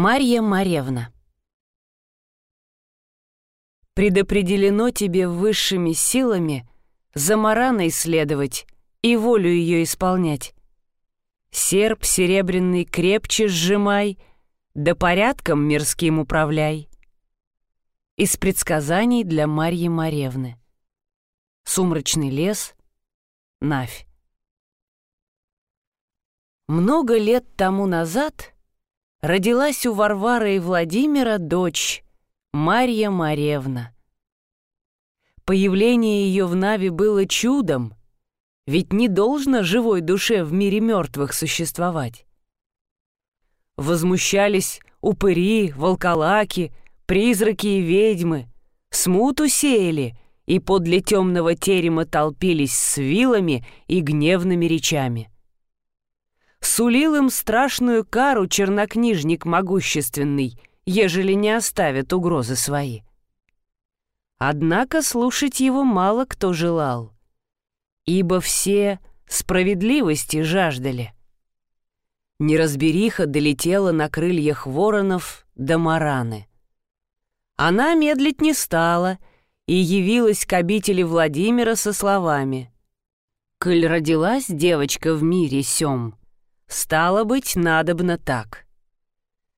Марья Маревна Предопределено тебе высшими силами за Мараной следовать и волю ее исполнять. Серп серебряный крепче сжимай, да порядком мирским управляй. Из предсказаний для Марьи Маревны. Сумрачный лес, Навь. Много лет тому назад родилась у Варвары и Владимира дочь Марья Маревна. Появление ее в Нави было чудом, ведь не должно живой душе в мире мертвых существовать. Возмущались упыри, волколаки, призраки и ведьмы, смуту сеяли и подле темного терема толпились с вилами и гневными речами. Сулил им страшную кару чернокнижник могущественный, ежели не оставят угрозы свои. Однако слушать его мало кто желал — ибо все справедливости жаждали. Неразбериха долетела на крыльях воронов до Мараны. Она медлить не стала и явилась к обители Владимира со словами «Коль родилась девочка в мире сём, стало быть, надобно так.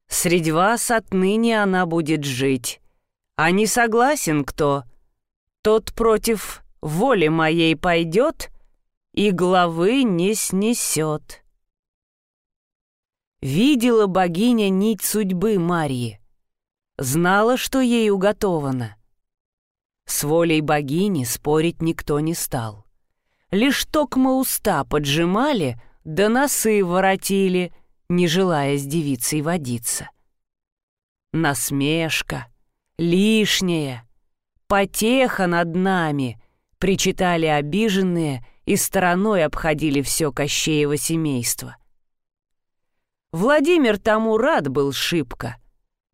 Средь вас отныне она будет жить, а не согласен кто, тот против воли моей пойдет и главы не снесет. Видела богиня нить судьбы Марьи, знала, что ей уготовано. С волей богини спорить никто не стал. Лишь токмо уста поджимали, да носы воротили, не желая с девицей водиться. Насмешка, лишняя, потеха над нами — причитали обиженные и стороной обходили все Кощеево семейство. Владимир тому рад был шибко.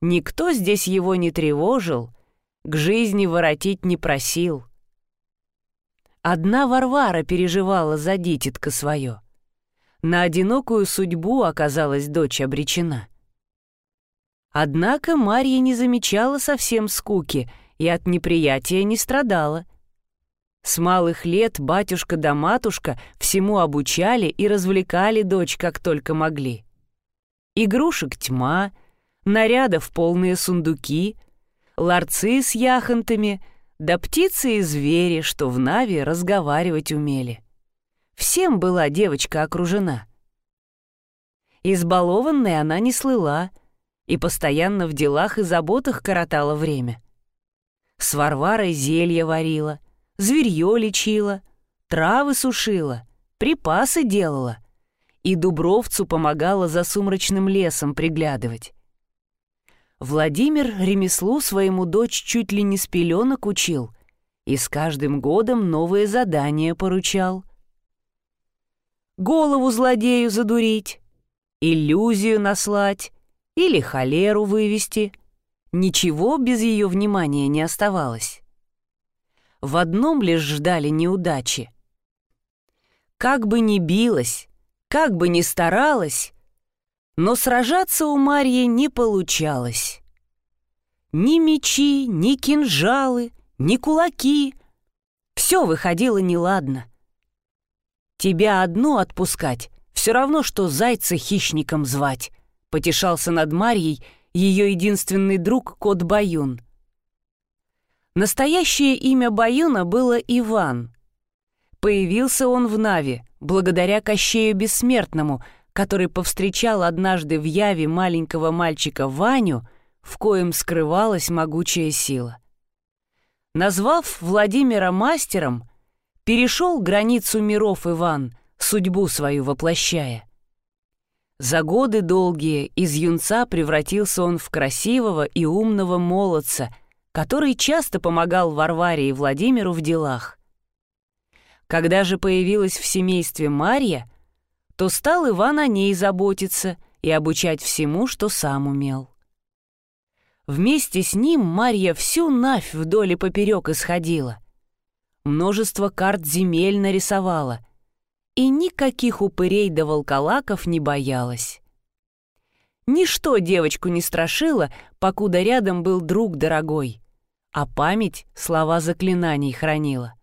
Никто здесь его не тревожил, к жизни воротить не просил. Одна Варвара переживала за дитятко свое. На одинокую судьбу оказалась дочь обречена. Однако Марья не замечала совсем скуки и от неприятия не страдала — с малых лет батюшка да матушка всему обучали и развлекали дочь как только могли. Игрушек тьма, нарядов полные сундуки, ларцы с яхонтами, да птицы и звери, что в Нави разговаривать умели. Всем была девочка окружена. Избалованной она не слыла и постоянно в делах и заботах коротала время. С Варварой зелье варила — зверье лечила, травы сушила, припасы делала и Дубровцу помогала за сумрачным лесом приглядывать. Владимир ремеслу своему дочь чуть ли не с пеленок учил и с каждым годом новые задания поручал. Голову злодею задурить, иллюзию наслать или холеру вывести. Ничего без ее внимания не оставалось в одном лишь ждали неудачи. Как бы ни билась, как бы ни старалась, но сражаться у Марьи не получалось. Ни мечи, ни кинжалы, ни кулаки. Все выходило неладно. Тебя одну отпускать — все равно, что зайца хищником звать, потешался над Марьей ее единственный друг кот Баюн — Настоящее имя Баюна было Иван. Появился он в Нави благодаря Кощею Бессмертному, который повстречал однажды в Яве маленького мальчика Ваню, в коем скрывалась могучая сила. Назвав Владимира мастером, перешел границу миров Иван, судьбу свою воплощая. За годы долгие из юнца превратился он в красивого и умного молодца — который часто помогал Варваре и Владимиру в делах. Когда же появилась в семействе Марья, то стал Иван о ней заботиться и обучать всему, что сам умел. Вместе с ним Марья всю Навь вдоль и поперек исходила. Множество карт земель нарисовала, и никаких упырей да волколаков не боялась. Ничто девочку не страшило, покуда рядом был друг дорогой, а память слова заклинаний хранила.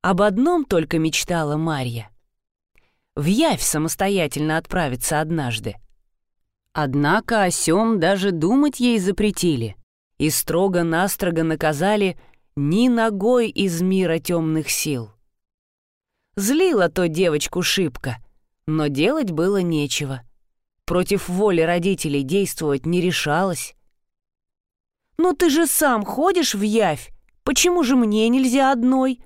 Об одном только мечтала Марья. В Явь самостоятельно отправиться однажды. Однако о сём даже думать ей запретили и строго-настрого наказали ни ногой из мира темных сил. Злила то девочку шибко, но делать было нечего. Против воли родителей действовать не решалась. «Ну ты же сам ходишь в Явь, почему же мне нельзя одной?»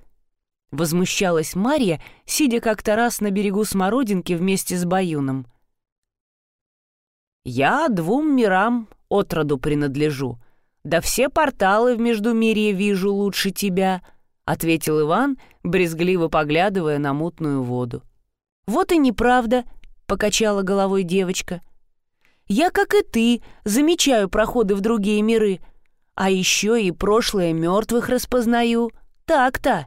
Возмущалась Марья, сидя как-то раз на берегу Смородинки вместе с Баюном. «Я двум мирам отроду принадлежу, да все порталы в Междумирье вижу лучше тебя», — ответил Иван, брезгливо поглядывая на мутную воду. «Вот и неправда», — покачала головой девочка. «Я, как и ты, замечаю проходы в другие миры, а еще и прошлое мертвых распознаю. Так-то».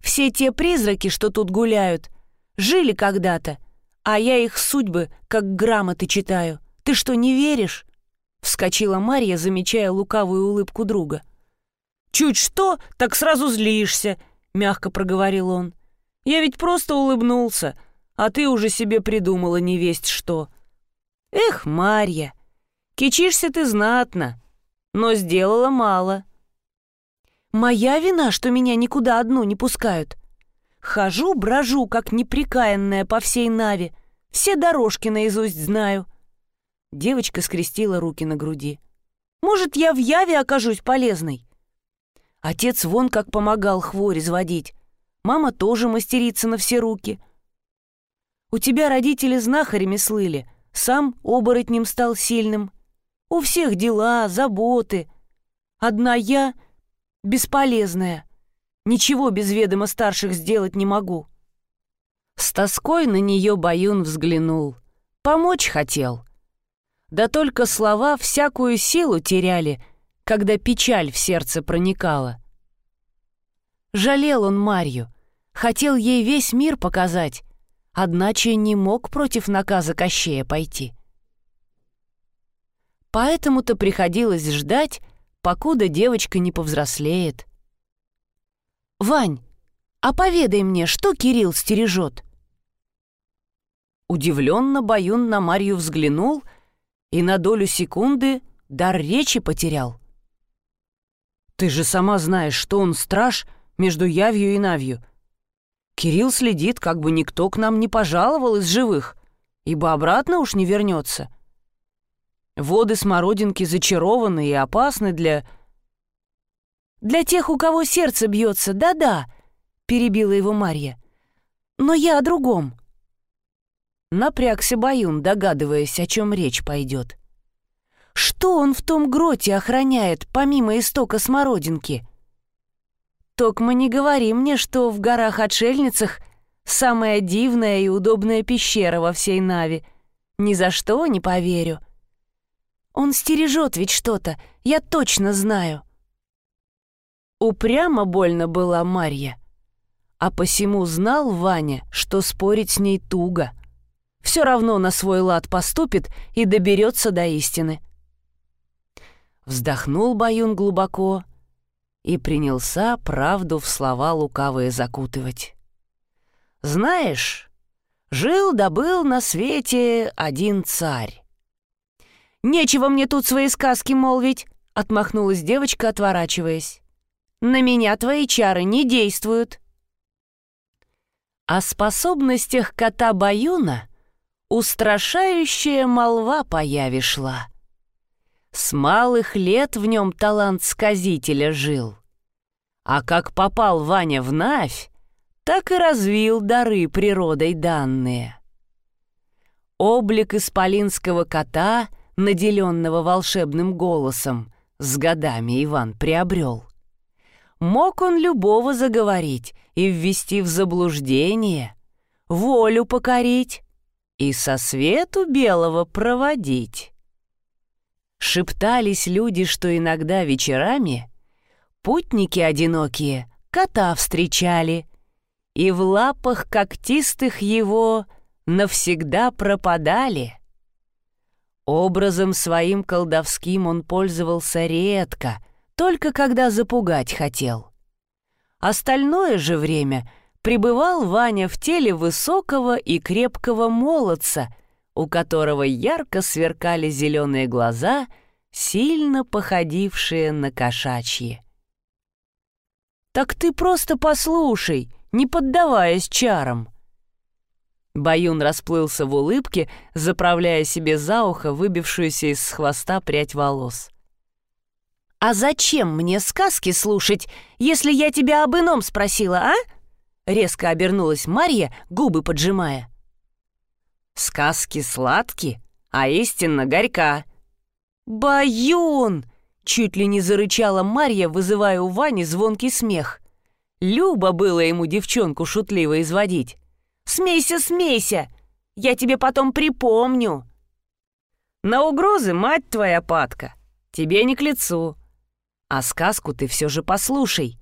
Все те призраки, что тут гуляют, жили когда-то, а я их судьбы как грамоты читаю. Ты что, не веришь?» Вскочила Марья, замечая лукавую улыбку друга. «Чуть что, так сразу злишься», — мягко проговорил он. «Я ведь просто улыбнулся, а ты уже себе придумала невесть что». «Эх, Марья, кичишься ты знатно, но сделала мало». Моя вина, что меня никуда одну не пускают. Хожу, брожу, как неприкаянная по всей Наве. Все дорожки наизусть знаю. Девочка скрестила руки на груди. Может, я в Яве окажусь полезной? Отец вон как помогал хворь изводить. Мама тоже мастерица на все руки. У тебя родители знахарями слыли, сам оборотнем стал сильным. У всех дела, заботы. Одна я бесполезная. Ничего без ведома старших сделать не могу». С тоской на нее Баюн взглянул. Помочь хотел. Да только слова всякую силу теряли, когда печаль в сердце проникала. Жалел он Марью, хотел ей весь мир показать, одначе не мог против наказа Кощея пойти. Поэтому-то приходилось ждать, покуда девочка не повзрослеет. «Вань, а поведай мне, что Кирилл стережет?» Удивленно Баюн на Марью взглянул и на долю секунды дар речи потерял. «Ты же сама знаешь, что он страж между Явью и Навью. Кирилл следит, как бы никто к нам не пожаловал из живых, ибо обратно уж не вернется. Воды смородинки зачарованы и опасны для... «Для тех, у кого сердце бьется, да-да», — перебила его Марья. «Но я о другом». Напрягся Баюн, догадываясь, о чем речь пойдет. «Что он в том гроте охраняет, помимо истока смородинки?» «Токма не говори мне, что в горах-отшельницах самая дивная и удобная пещера во всей Нави. Ни за что не поверю». Он стережет ведь что-то, я точно знаю. Упрямо больно была Марья. А посему знал Ваня, что спорить с ней туго. Все равно на свой лад поступит и доберется до истины. Вздохнул Баюн глубоко и принялся правду в слова лукавые закутывать. «Знаешь, жил да был на свете один царь. «Нечего мне тут свои сказки молвить», — отмахнулась девочка, отворачиваясь. «На меня твои чары не действуют». О способностях кота Баюна устрашающая молва появи. С малых лет в нем талант сказителя жил. А как попал Ваня в Навь, так и развил дары природой данные. Облик исполинского кота — наделенного волшебным голосом, с годами Иван приобрел. Мог он любого заговорить и ввести в заблуждение, волю покорить и со свету белого проводить. Шептались люди, что иногда вечерами путники одинокие кота встречали, и в лапах когтистых его навсегда пропадали — Образом своим колдовским он пользовался редко, только когда запугать хотел. Остальное же время пребывал Ваня в теле высокого и крепкого молодца, у которого ярко сверкали зеленые глаза, сильно походившие на кошачьи. «Так ты просто послушай, не поддаваясь чарам!» Баюн расплылся в улыбке, заправляя себе за ухо выбившуюся из хвоста прядь волос. «А зачем мне сказки слушать, если я тебя об ином спросила, а?» Резко обернулась Марья, губы поджимая. «Сказки сладки, а истинно горька». «Баюн!» — чуть ли не зарычала Марья, вызывая у Вани звонкий смех. Любо было ему девчонку шутливо изводить. Смейся, смейся! Я тебе потом припомню!» «На угрозы, мать твоя, падка, тебе не к лицу. А сказку ты все же послушай.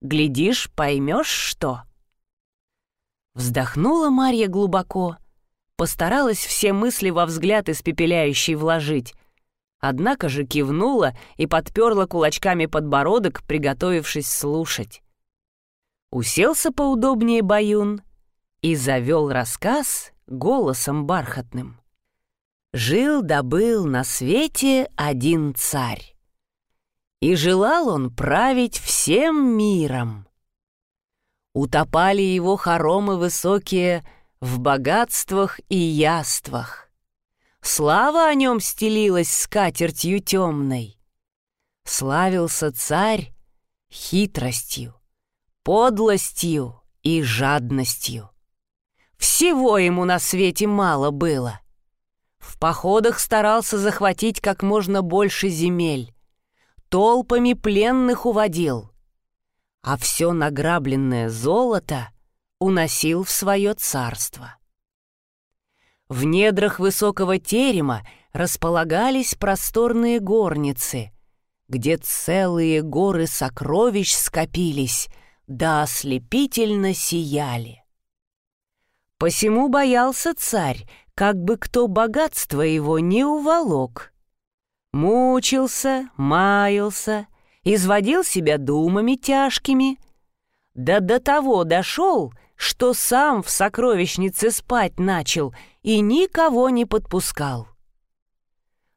Глядишь, поймешь, что...» Вздохнула Марья глубоко, постаралась все мысли во взгляд испепеляющий вложить, однако же кивнула и подперла кулачками подбородок, приготовившись слушать. Уселся поудобнее Баюн и завел рассказ голосом бархатным. Жил-добыл на свете один царь, и желал он править всем миром. Утопали его хоромы высокие в богатствах и яствах. Слава о нем стелилась скатертью темной. Славился царь хитростью, подлостью и жадностью. Всего ему на свете мало было. В походах старался захватить как можно больше земель. Толпами пленных уводил. А все награбленное золото уносил в свое царство. В недрах высокого терема располагались просторные горницы, где целые горы сокровищ скопились, да ослепительно сияли. Посему боялся царь, как бы кто богатство его не уволок. Мучился, маялся, изводил себя думами тяжкими. Да до того дошел, что сам в сокровищнице спать начал и никого не подпускал.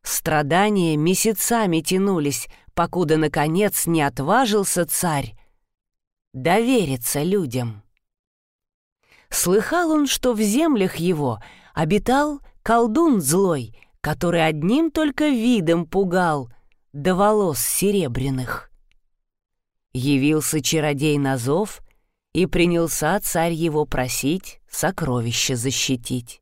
Страдания месяцами тянулись, покуда, наконец, не отважился царь довериться людям. Слыхал он, что в землях его обитал колдун злой, который одним только видом пугал, до волос серебряных. Явился чародей на зов, и принялся царь его просить сокровища защитить.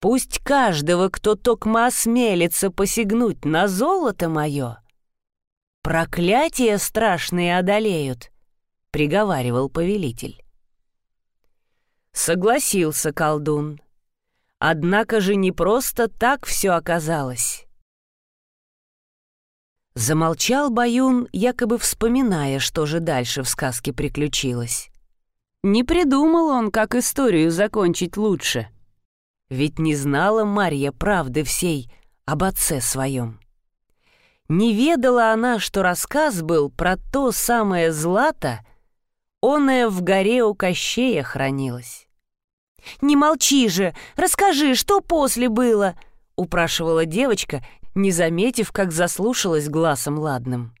Пусть каждого, кто токмо осмелится посягнуть на золото мое, проклятия страшные одолеют, — приговаривал повелитель. Согласился колдун. Однако же не просто так все оказалось. Замолчал Баюн, якобы вспоминая, что же дальше в сказке приключилось. Не придумал он, как историю закончить лучше. Ведь не знала Марья правды всей об отце своем. Не ведала она, что рассказ был про то самое злато, оное в горе у Кощея хранилось. «Не молчи же! Расскажи, что после было!» — упрашивала девочка, не заметив, как заслушалась глазом ладным.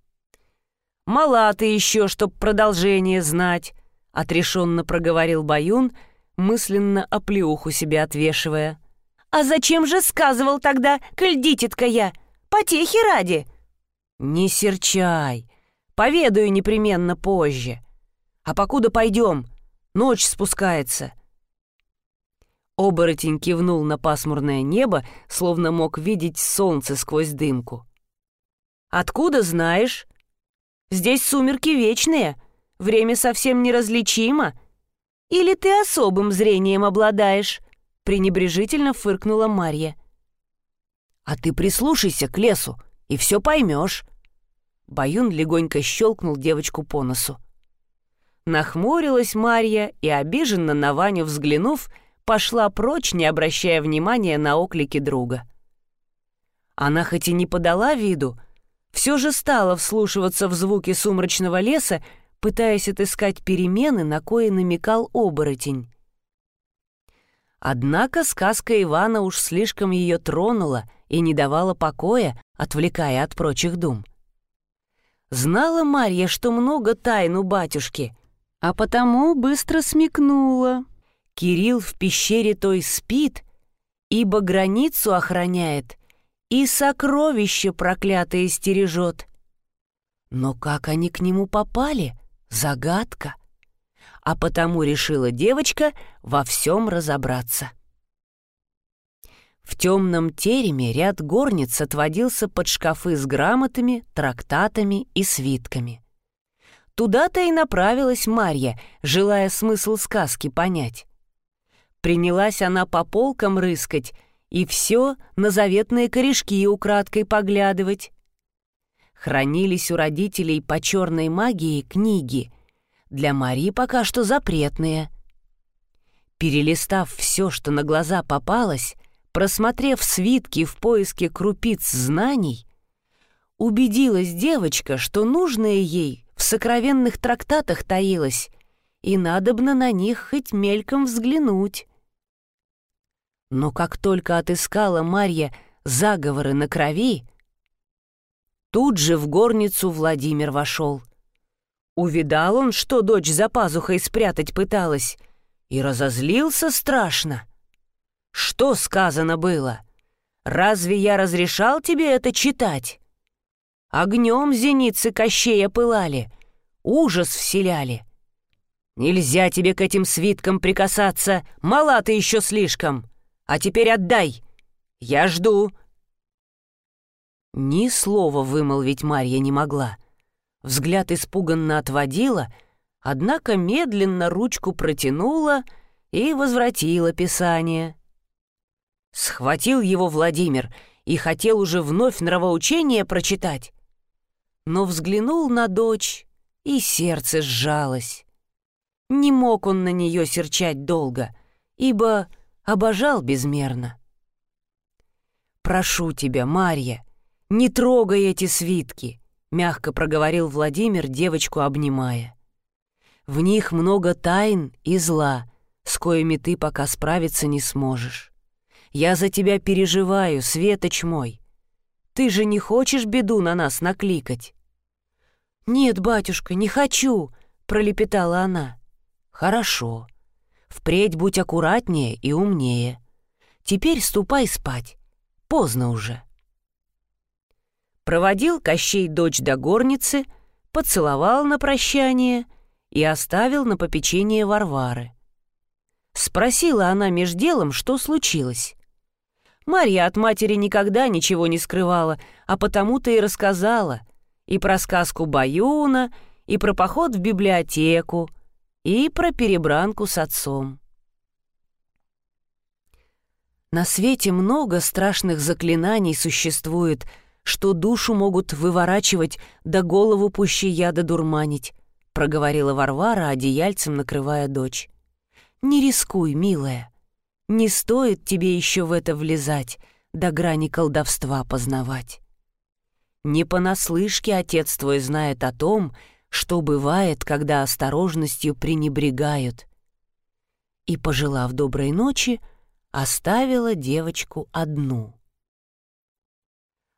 «Мала ты еще, чтоб продолжение знать!» — отрешенно проговорил Баюн, мысленно оплеуху себе отвешивая. «А зачем же сказывал тогда, коль дитятка я? Потехи ради!» «Не серчай! Поведаю непременно позже. А покуда пойдем, ночь спускается. Оборотень кивнул на пасмурное небо, словно мог видеть солнце сквозь дымку. «Откуда знаешь? Здесь сумерки вечные, время совсем неразличимо. Или ты особым зрением обладаешь?» — пренебрежительно фыркнула Марья. «А ты прислушайся к лесу, и все поймешь». Баюн легонько щелкнул девочку по носу. Нахмурилась Марья и, обиженно на Ваню взглянув, — пошла прочь, не обращая внимания на оклики друга. Она хоть и не подала виду, все же стала вслушиваться в звуки сумрачного леса, пытаясь отыскать перемены, на кое намекал оборотень. Однако сказка Ивана уж слишком ее тронула и не давала покоя, отвлекая от прочих дум. Знала Марья, что много тайн у батюшки, а потому быстро смекнула. Кирилл в пещере той спит, ибо границу охраняет и сокровище проклятое стережет. Но как они к нему попали? Загадка а потому решила девочка во всем разобраться. В темном тереме ряд горниц отводился под шкафы с грамотами, трактатами и свитками. Туда-то и направилась Марья, желая смысл сказки понять. Принялась она по полкам рыскать и все на заветные корешки украдкой поглядывать. Хранились у родителей по черной магии книги — для Мари пока что запретные. Перелистав все, что на глаза попалось, просмотрев свитки в поиске крупиц знаний, убедилась девочка, что нужное ей в сокровенных трактатах таилось, и надобно на них хоть мельком взглянуть. Но как только отыскала Марья заговоры на крови, тут же в горницу Владимир вошел. Увидал он, что дочь за пазухой спрятать пыталась, и разозлился страшно. Что сказано было? Разве я разрешал тебе это читать? Огнем зеницы Кощея пылали, ужас вселяли. Нельзя тебе к этим свиткам прикасаться, мала ты еще слишком. А теперь отдай, я жду. Ни слова вымолвить Марья не могла — Взгляд испуганно отводила, однако медленно ручку протянула и возвратила писание. Схватил его Владимир и хотел уже вновь нравоучение прочитать. Но взглянул на дочь, и сердце сжалось. Не мог он на нее серчать долго, ибо обожал безмерно. «Прошу тебя, Марья, не трогай эти свитки. — мягко проговорил Владимир, девочку обнимая. «В них много тайн и зла, с коими ты пока справиться не сможешь. Я за тебя переживаю, Светоч мой. Ты же не хочешь беду на нас накликать?» «Нет, батюшка, не хочу», — пролепетала она. «Хорошо. Впредь будь аккуратнее и умнее. Теперь ступай спать. Поздно уже» проводил Кощей дочь до горницы, поцеловал на прощание и оставил на попечение Варвары. Спросила она меж делом, что случилось. Марья от матери никогда ничего не скрывала, а потому-то и рассказала и про сказку Баюна, и про поход в библиотеку, и про перебранку с отцом. На свете много страшных заклинаний существует — что душу могут выворачивать, да голову пуще яда дурманить», — проговорила Варвара, одеяльцем накрывая дочь. «Не рискуй, милая. Не стоит тебе еще в это влезать, до грани колдовства познавать. Не понаслышке отец твой знает о том, что бывает, когда осторожностью пренебрегают». И, пожелав доброй ночи, оставила девочку одну.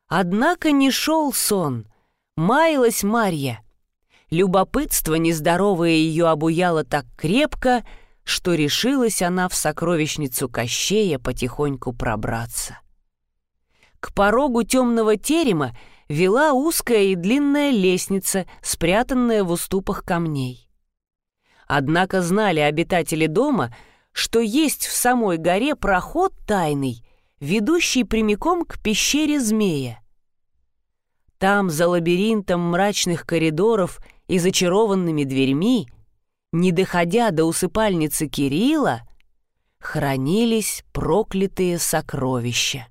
Однако не шел сон. Маялась Марья. Любопытство нездоровое ее обуяло так крепко, что решилась она в сокровищницу Кощея потихоньку пробраться. К порогу темного терема вела узкая и длинная лестница, спрятанная в уступах камней. Однако знали обитатели дома, что есть в самой горе проход тайный, ведущий прямиком к пещере змея. Там, за лабиринтом мрачных коридоров и зачарованными дверьми, не доходя до усыпальницы Кирилла, хранились проклятые сокровища.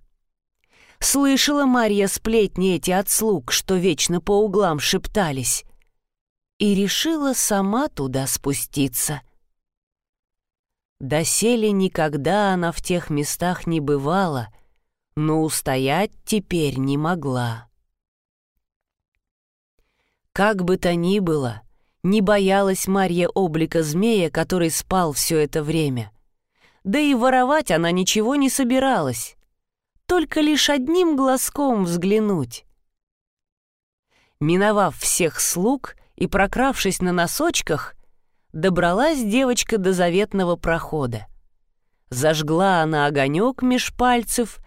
Слышала Марья сплетни эти от слуг, что вечно по углам шептались, и решила сама туда спуститься. Доселе никогда она в тех местах не бывала, но устоять теперь не могла. Как бы то ни было, не боялась Марья облика змея, который спал все это время. Да и воровать она ничего не собиралась, только лишь одним глазком взглянуть. Миновав всех слуг и прокравшись на носочках, добралась девочка до заветного прохода. Зажгла она огонек меж пальцев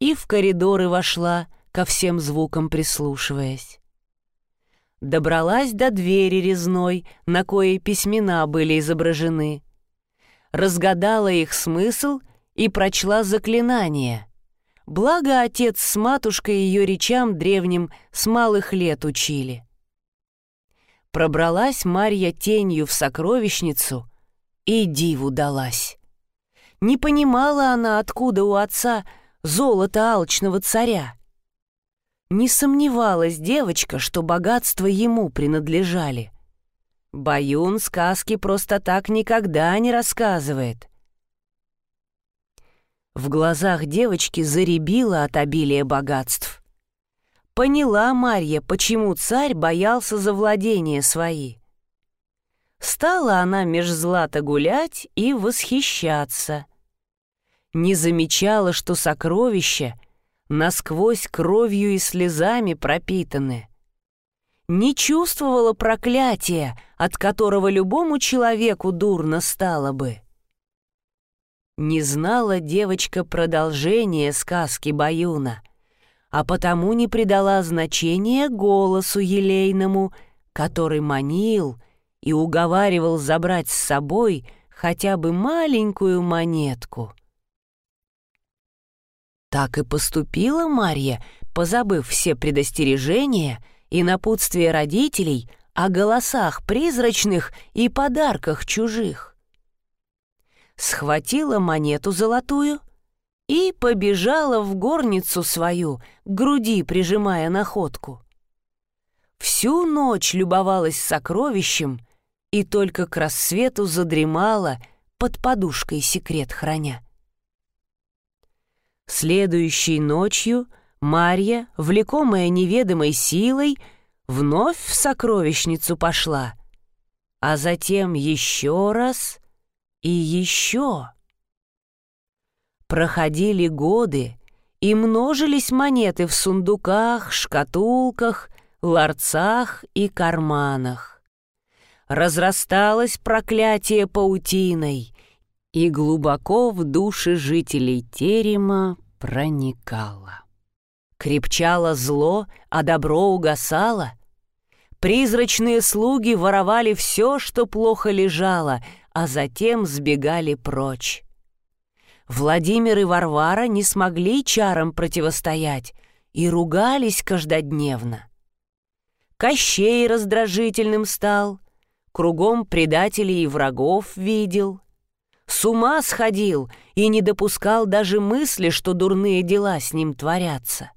и в коридоры вошла, ко всем звукам прислушиваясь. Добралась до двери резной, на коей письмена были изображены. Разгадала их смысл и прочла заклинание. Благо отец с матушкой ее речам древним с малых лет учили. Пробралась Марья тенью в сокровищницу и диву далась. Не понимала она, откуда у отца золото алчного царя. Не сомневалась девочка, что богатства ему принадлежали. Баюн сказки просто так никогда не рассказывает. В глазах девочки заребило от обилия богатств. Поняла Марья, почему царь боялся за владения свои. Стала она меж злата гулять и восхищаться. Не замечала, что сокровища насквозь кровью и слезами пропитаны. Не чувствовала проклятия, от которого любому человеку дурно стало бы. Не знала девочка продолжения сказки Баюна, а потому не придала значения голосу елейному, который манил и уговаривал забрать с собой хотя бы маленькую монетку. Так и поступила Марья, позабыв все предостережения и напутствие родителей о голосах призрачных и подарках чужих. Схватила монету золотую и побежала в горницу свою, к груди прижимая находку. Всю ночь любовалась сокровищем и только к рассвету задремала, под подушкой секрет храня. Следующей ночью Марья, влекомая неведомой силой, вновь в сокровищницу пошла, а затем еще раз и еще. Проходили годы, и множились монеты в сундуках, шкатулках, ларцах и карманах. Разрасталось проклятие паутиной, и глубоко в души жителей терема проникало. Крепчало зло, а добро угасало. Призрачные слуги воровали все, что плохо лежало, а затем сбегали прочь. Владимир и Варвара не смогли чарам противостоять и ругались каждодневно. Кощей раздражительным стал, кругом предателей и врагов видел — с ума сходил и не допускал даже мысли, что дурные дела с ним творятся.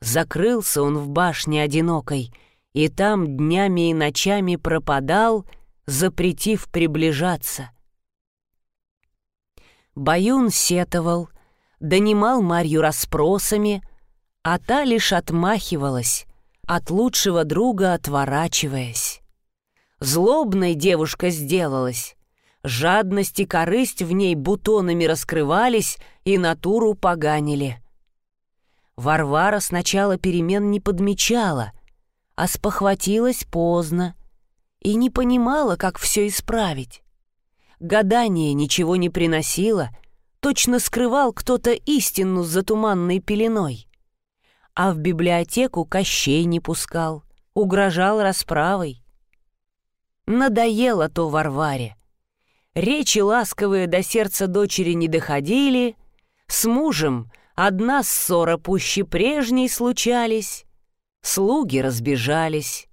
Закрылся он в башне одинокой, и там днями и ночами пропадал, запретив приближаться. Баюн сетовал, донимал Марью расспросами, а та лишь отмахивалась, от лучшего друга отворачиваясь. Злобной девушка сделалась, Жадность и корысть в ней бутонами раскрывались и натуру поганили. Варвара сначала перемен не подмечала, а спохватилась поздно и не понимала, как все исправить. Гадание ничего не приносило, точно скрывал кто-то истину за туманной пеленой. А в библиотеку Кощей не пускал, угрожал расправой. Надоело то Варваре — Речи ласковые до сердца дочери не доходили, с мужем одна ссора пуще прежней случались, слуги разбежались.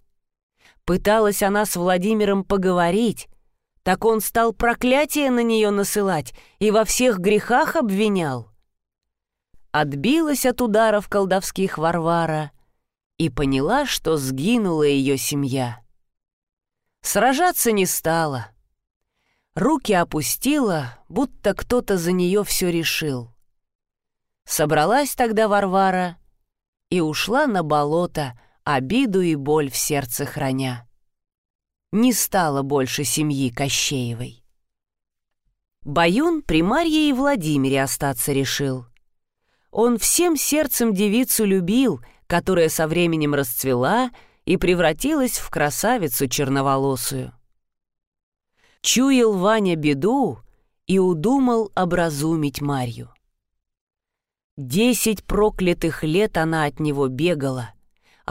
Пыталась она с Владимиром поговорить, так он стал проклятие на нее насылать и во всех грехах обвинял. Отбилась от ударов колдовских Варвара и поняла, что сгинула ее семья. Сражаться не стала — руки опустила, будто кто-то за нее все решил. Собралась тогда Варвара и ушла на болото, обиду и боль в сердце храня. Не стало больше семьи Кощеевой. Баюн при Марье и Владимире остаться решил. Он всем сердцем девицу любил, которая со временем расцвела и превратилась в красавицу черноволосую. Чуял Ваня беду и удумал образумить Марью. Десять проклятых лет она от него бегала,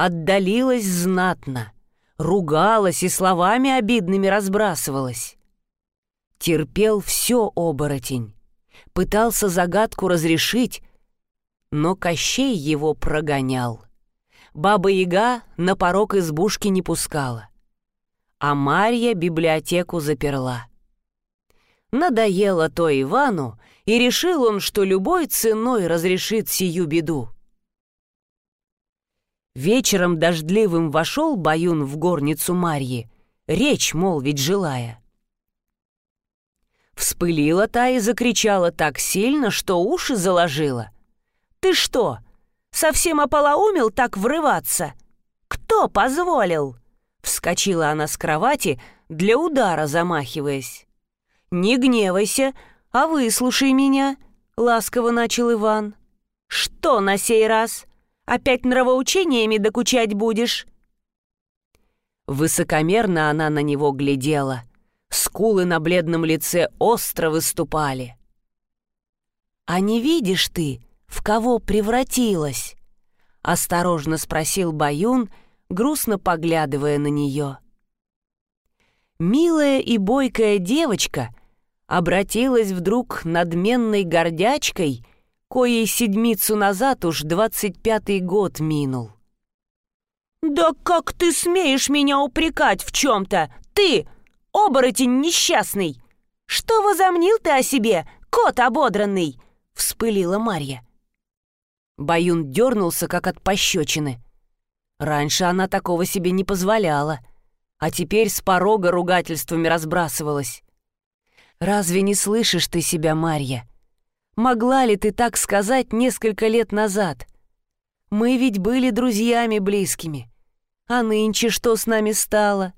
отдалилась знатно, ругалась и словами обидными разбрасывалась. Терпел все оборотень, пытался загадку разрешить, но Кощей его прогонял. Баба-яга на порог избушки не пускала, а Марья библиотеку заперла. Надоело то Ивану, и решил он, что любой ценой разрешит сию беду. Вечером дождливым вошел Баюн в горницу Марьи, речь молвить желая. Вспылила та и закричала так сильно, что уши заложила. «Ты что, совсем ополоумел так врываться? Кто позволил?» Вскочила она с кровати, для удара замахиваясь. «Не гневайся, а выслушай меня», — ласково начал Иван. «Что на сей раз? Опять нравоучениями докучать будешь?» Высокомерно она на него глядела. Скулы на бледном лице остро выступали. «А не видишь ты, в кого превратилась?» — осторожно спросил Баюн, грустно поглядывая на нее. Милая и бойкая девочка обратилась вдруг надменной гордячкой, коей седмицу назад уж двадцать пятый год минул. «Да как ты смеешь меня упрекать в чем-то? Ты, оборотень несчастный! Что возомнил ты о себе, кот ободранный?» — вспылила Марья. Баюн дернулся, как от пощечины. Раньше она такого себе не позволяла, а теперь с порога ругательствами разбрасывалась. Разве не слышишь ты себя, Марья? Могла ли ты так сказать несколько лет назад? Мы ведь были друзьями близкими. А нынче что с нами стало?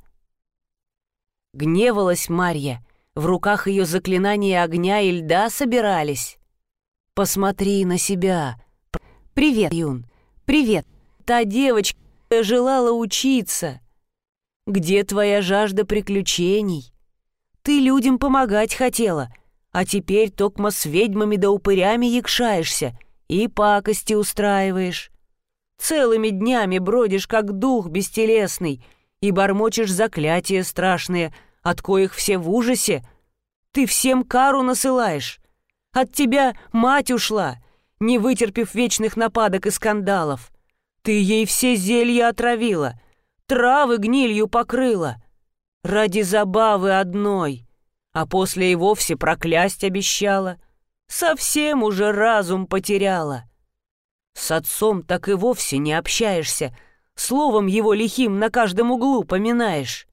Гневалась Марья. В руках ее заклинания огня и льда собирались. Посмотри на себя. Привет, Юн. Привет. Та девочка желала учиться. Где твоя жажда приключений? Ты людям помогать хотела, а теперь токмо с ведьмами да упырями якшаешься и пакости устраиваешь. Целыми днями бродишь, как дух бестелесный, и бормочешь заклятия страшные, от коих все в ужасе. Ты всем кару насылаешь. От тебя мать ушла, не вытерпев вечных нападок и скандалов. Ты ей все зелья отравила, травы гнилью покрыла. Ради забавы одной, а после и вовсе проклясть обещала. Совсем уже разум потеряла. С отцом так и вовсе не общаешься, словом его лихим на каждом углу поминаешь.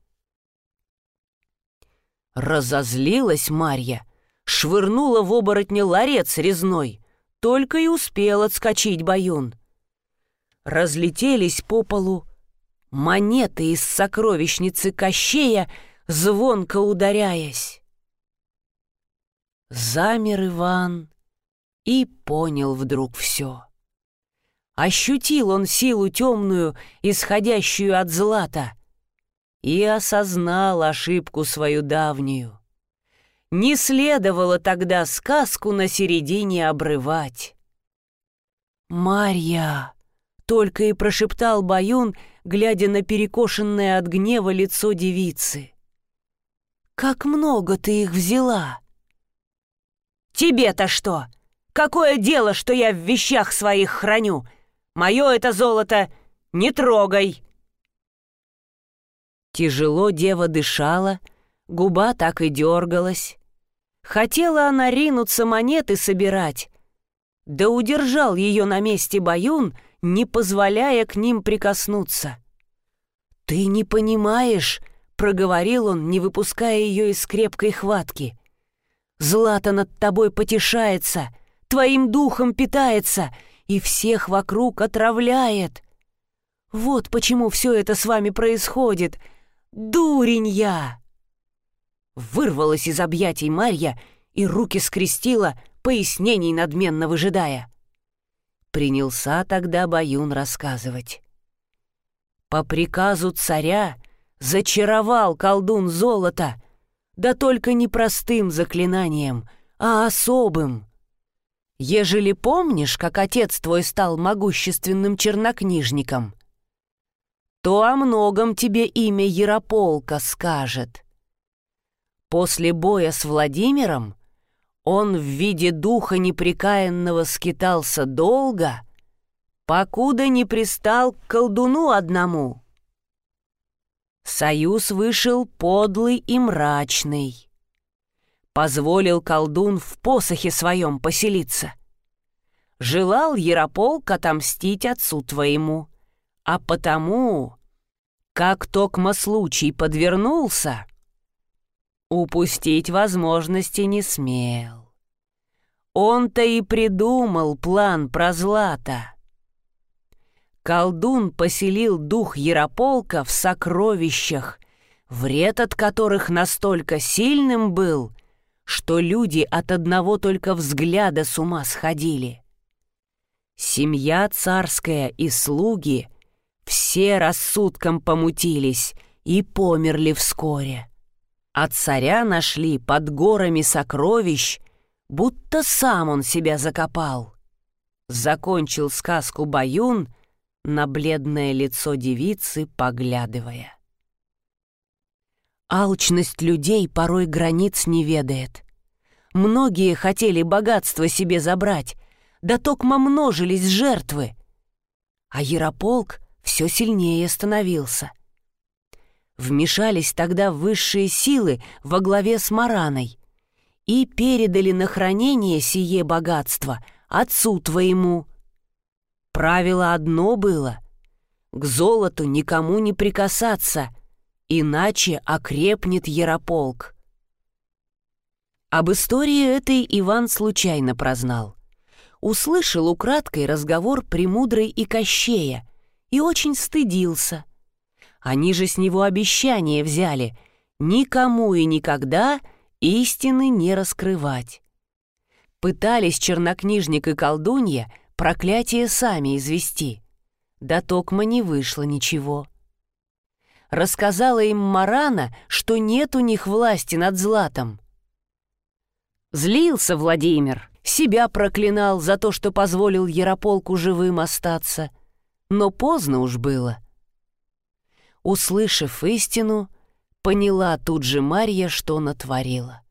Разозлилась Марья, швырнула в оборотня ларец резной, только и успел отскочить Баюн. Разлетелись по полу монеты из сокровищницы Кощея, звонко ударяясь. Замер Иван и понял вдруг все. Ощутил он силу темную, исходящую от злата, и осознал ошибку свою давнюю. Не следовало тогда сказку на середине обрывать. «Марья!» — только и прошептал Баюн, глядя на перекошенное от гнева лицо девицы. «Как много ты их взяла!» «Тебе-то что? Какое дело, что я в вещах своих храню? Мое это золото не трогай!» Тяжело дева дышала, губа так и дергалась. Хотела она ринуться монеты собирать, да удержал ее на месте Баюн — не позволяя к ним прикоснуться. «Ты не понимаешь», — проговорил он, не выпуская ее из крепкой хватки. «Злата над тобой потешается, твоим духом питается и всех вокруг отравляет. Вот почему все это с вами происходит. Дурень я!» Вырвалась из объятий Марья и руки скрестила, пояснений надменно выжидая. Принялся тогда Баюн рассказывать. По приказу царя зачаровал колдун золото, да только не простым заклинанием, а особым. Ежели помнишь, как отец твой стал могущественным чернокнижником, то о многом тебе имя Ярополка скажет. После боя с Владимиром он в виде духа непрекаянного скитался долго, покуда не пристал к колдуну одному. Союз вышел подлый и мрачный. Позволил колдун в посохе своем поселиться. Желал Ярополк отомстить отцу твоему, а потому, как токмо случай подвернулся, упустить возможности не смел. Он-то и придумал план про злато. Колдун поселил дух Ярополка в сокровищах, вред от которых настолько сильным был, что люди от одного только взгляда с ума сходили. Семья царская и слуги все рассудком помутились и померли вскоре. А царя нашли под горами сокровищ, будто сам он себя закопал. Закончил сказку Баюн, на бледное лицо девицы поглядывая. Алчность людей порой границ не ведает. Многие хотели богатство себе забрать, да токмо множились жертвы. А Ярополк все сильнее становился. Вмешались тогда высшие силы во главе с Мараной и передали на хранение сие богатство отцу твоему. Правило одно было — к золоту никому не прикасаться, иначе окрепнет Ярополк. Об истории этой Иван случайно прознал. Услышал украдкой разговор Премудрой и Кощея и очень стыдился. Они же с него обещание взяли никому и никогда истины не раскрывать. Пытались чернокнижник и колдунья проклятие сами извести. Да токма не вышло ничего. Рассказала им Марана, что нет у них власти над златом. Злился Владимир, себя проклинал за то, что позволил Ярополку живым остаться. Но поздно уж было — Услышав истину, поняла тут же Марья, что натворила.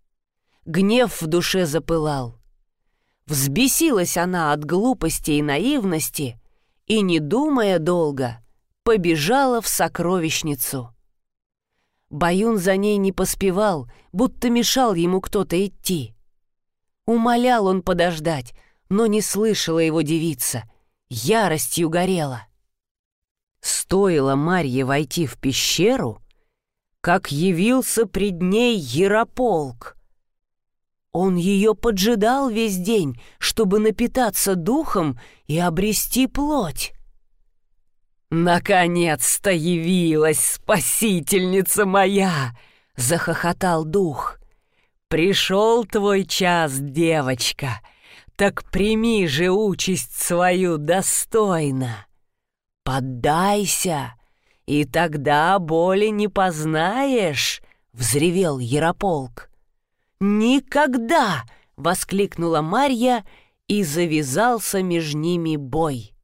Гнев в душе запылал. Взбесилась она от глупости и наивности и, не думая долго, побежала в сокровищницу. Баюн за ней не поспевал, будто мешал ему кто-то идти. Умолял он подождать, но не слышала его девица, яростью горела. Стоило Марье войти в пещеру, как явился пред ней Ярополк. Он ее поджидал весь день, чтобы напитаться духом и обрести плоть. «Наконец-то явилась спасительница моя!» — захохотал дух. «Пришел твой час, девочка, так прими же участь свою достойно!» «Поддайся, и тогда боли не познаешь!» — взревел Ярополк. «Никогда!» — воскликнула Марья, и завязался между ними бой.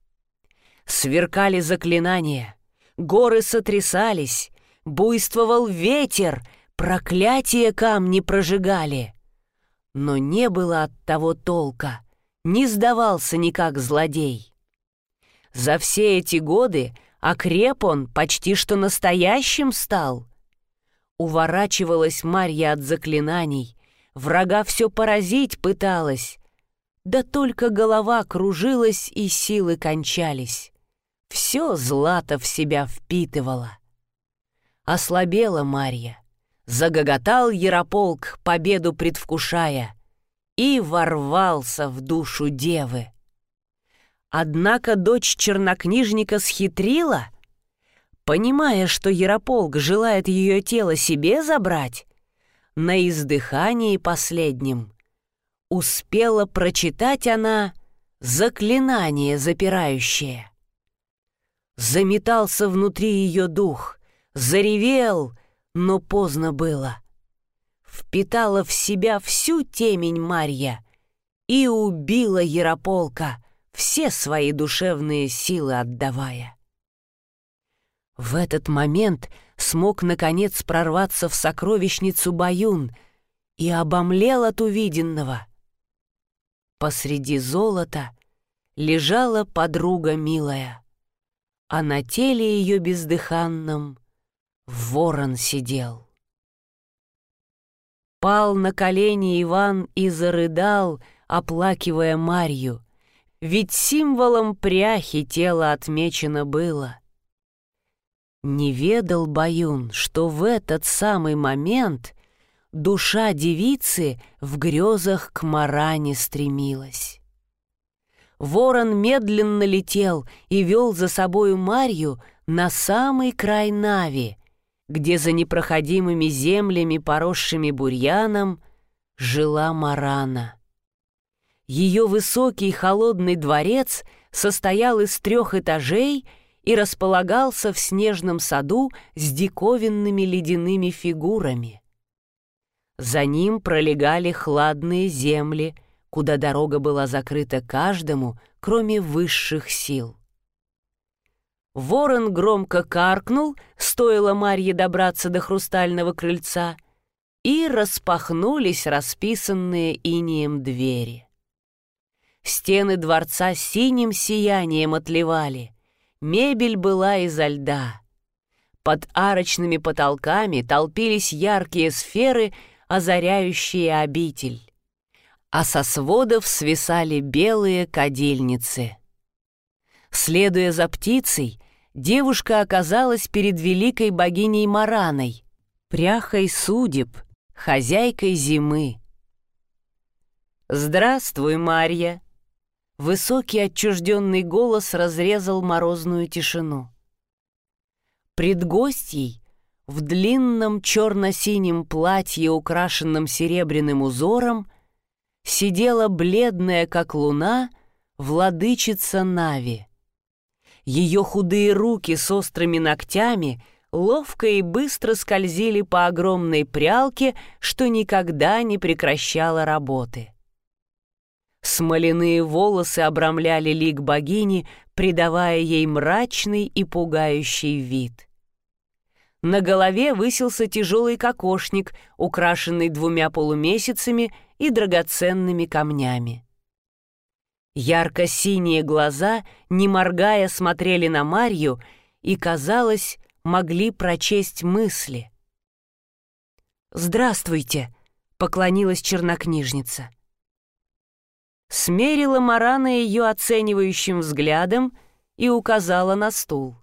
Сверкали заклинания, горы сотрясались, буйствовал ветер, проклятие камни прожигали. Но не было от того толка, не сдавался никак злодей. За все эти годы окреп он почти что настоящим стал. Уворачивалась Марья от заклинаний, врага все поразить пыталась. Да только голова кружилась и силы кончались. Все злато в себя впитывала. Ослабела Марья. Загоготал Ярополк, победу предвкушая. и ворвался в душу девы. Однако дочь чернокнижника схитрила, понимая, что Ярополк желает ее тело себе забрать, на издыхании последнем успела прочитать она заклинание запирающее. Заметался внутри ее дух, заревел, но поздно было. Впитала в себя всю темень Марья и убила Ярополка, все свои душевные силы отдавая. В этот момент смог наконец прорваться в сокровищницу Баюн и обомлел от увиденного. Посреди золота лежала подруга милая, а на теле ее бездыханном ворон сидел. Пал на колени Иван и зарыдал, оплакивая Марью, ведь символом пряхи тело отмечено было. Не ведал Баюн, что в этот самый момент душа девицы в грезах к Маране стремилась. Ворон медленно летел и вел за собою Марью на самый край Нави, где за непроходимыми землями, поросшими бурьяном, жила Марана. Ее высокий холодный дворец состоял из трех этажей и располагался в снежном саду с диковинными ледяными фигурами. За ним пролегали хладные земли, куда дорога была закрыта каждому, кроме высших сил. Ворон громко каркнул, стоило Марье добраться до хрустального крыльца, и распахнулись расписанные инием двери. Стены дворца синим сиянием отливали, мебель была изо льда. Под арочными потолками толпились яркие сферы — озаряющие обитель. А со сводов свисали белые кадильницы. Следуя за птицей, девушка оказалась перед великой богиней Мараной, пряхой судеб, хозяйкой зимы. «Здравствуй, Марья!» Высокий отчужденный голос разрезал морозную тишину. Пред гостьей в длинном черно-синем платье, украшенном серебряным узором, сидела бледная, как луна, владычица Нави. Ее худые руки с острыми ногтями ловко и быстро скользили по огромной прялке, что никогда не прекращала работы. Смоляные волосы обрамляли лик богини, придавая ей мрачный и пугающий вид. На голове высился тяжелый кокошник, украшенный двумя полумесяцами и драгоценными камнями. Ярко-синие глаза, не моргая, смотрели на Марью и, казалось, могли прочесть мысли. «Здравствуйте!» — поклонилась чернокнижница. Смерила Марана ее оценивающим взглядом и указала на стул.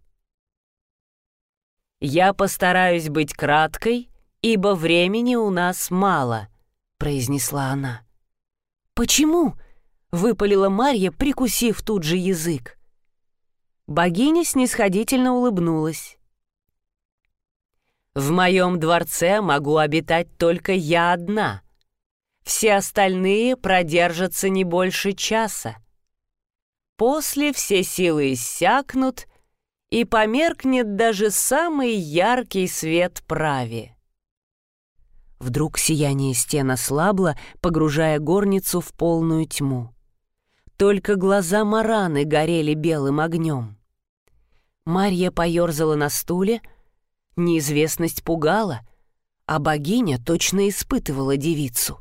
«Я постараюсь быть краткой, ибо времени у нас мало», — произнесла она. «Почему?» — выпалила Марья, прикусив тут же язык. Богиня снисходительно улыбнулась. «В моем дворце могу обитать только я одна. Все остальные продержатся не больше часа. После все силы иссякнут, и померкнет даже самый яркий свет прави. Вдруг сияние стен ослабло, погружая горницу в полную тьму. Только глаза Мараны горели белым огнем. Марья поерзала на стуле, неизвестность пугала, а богиня точно испытывала девицу.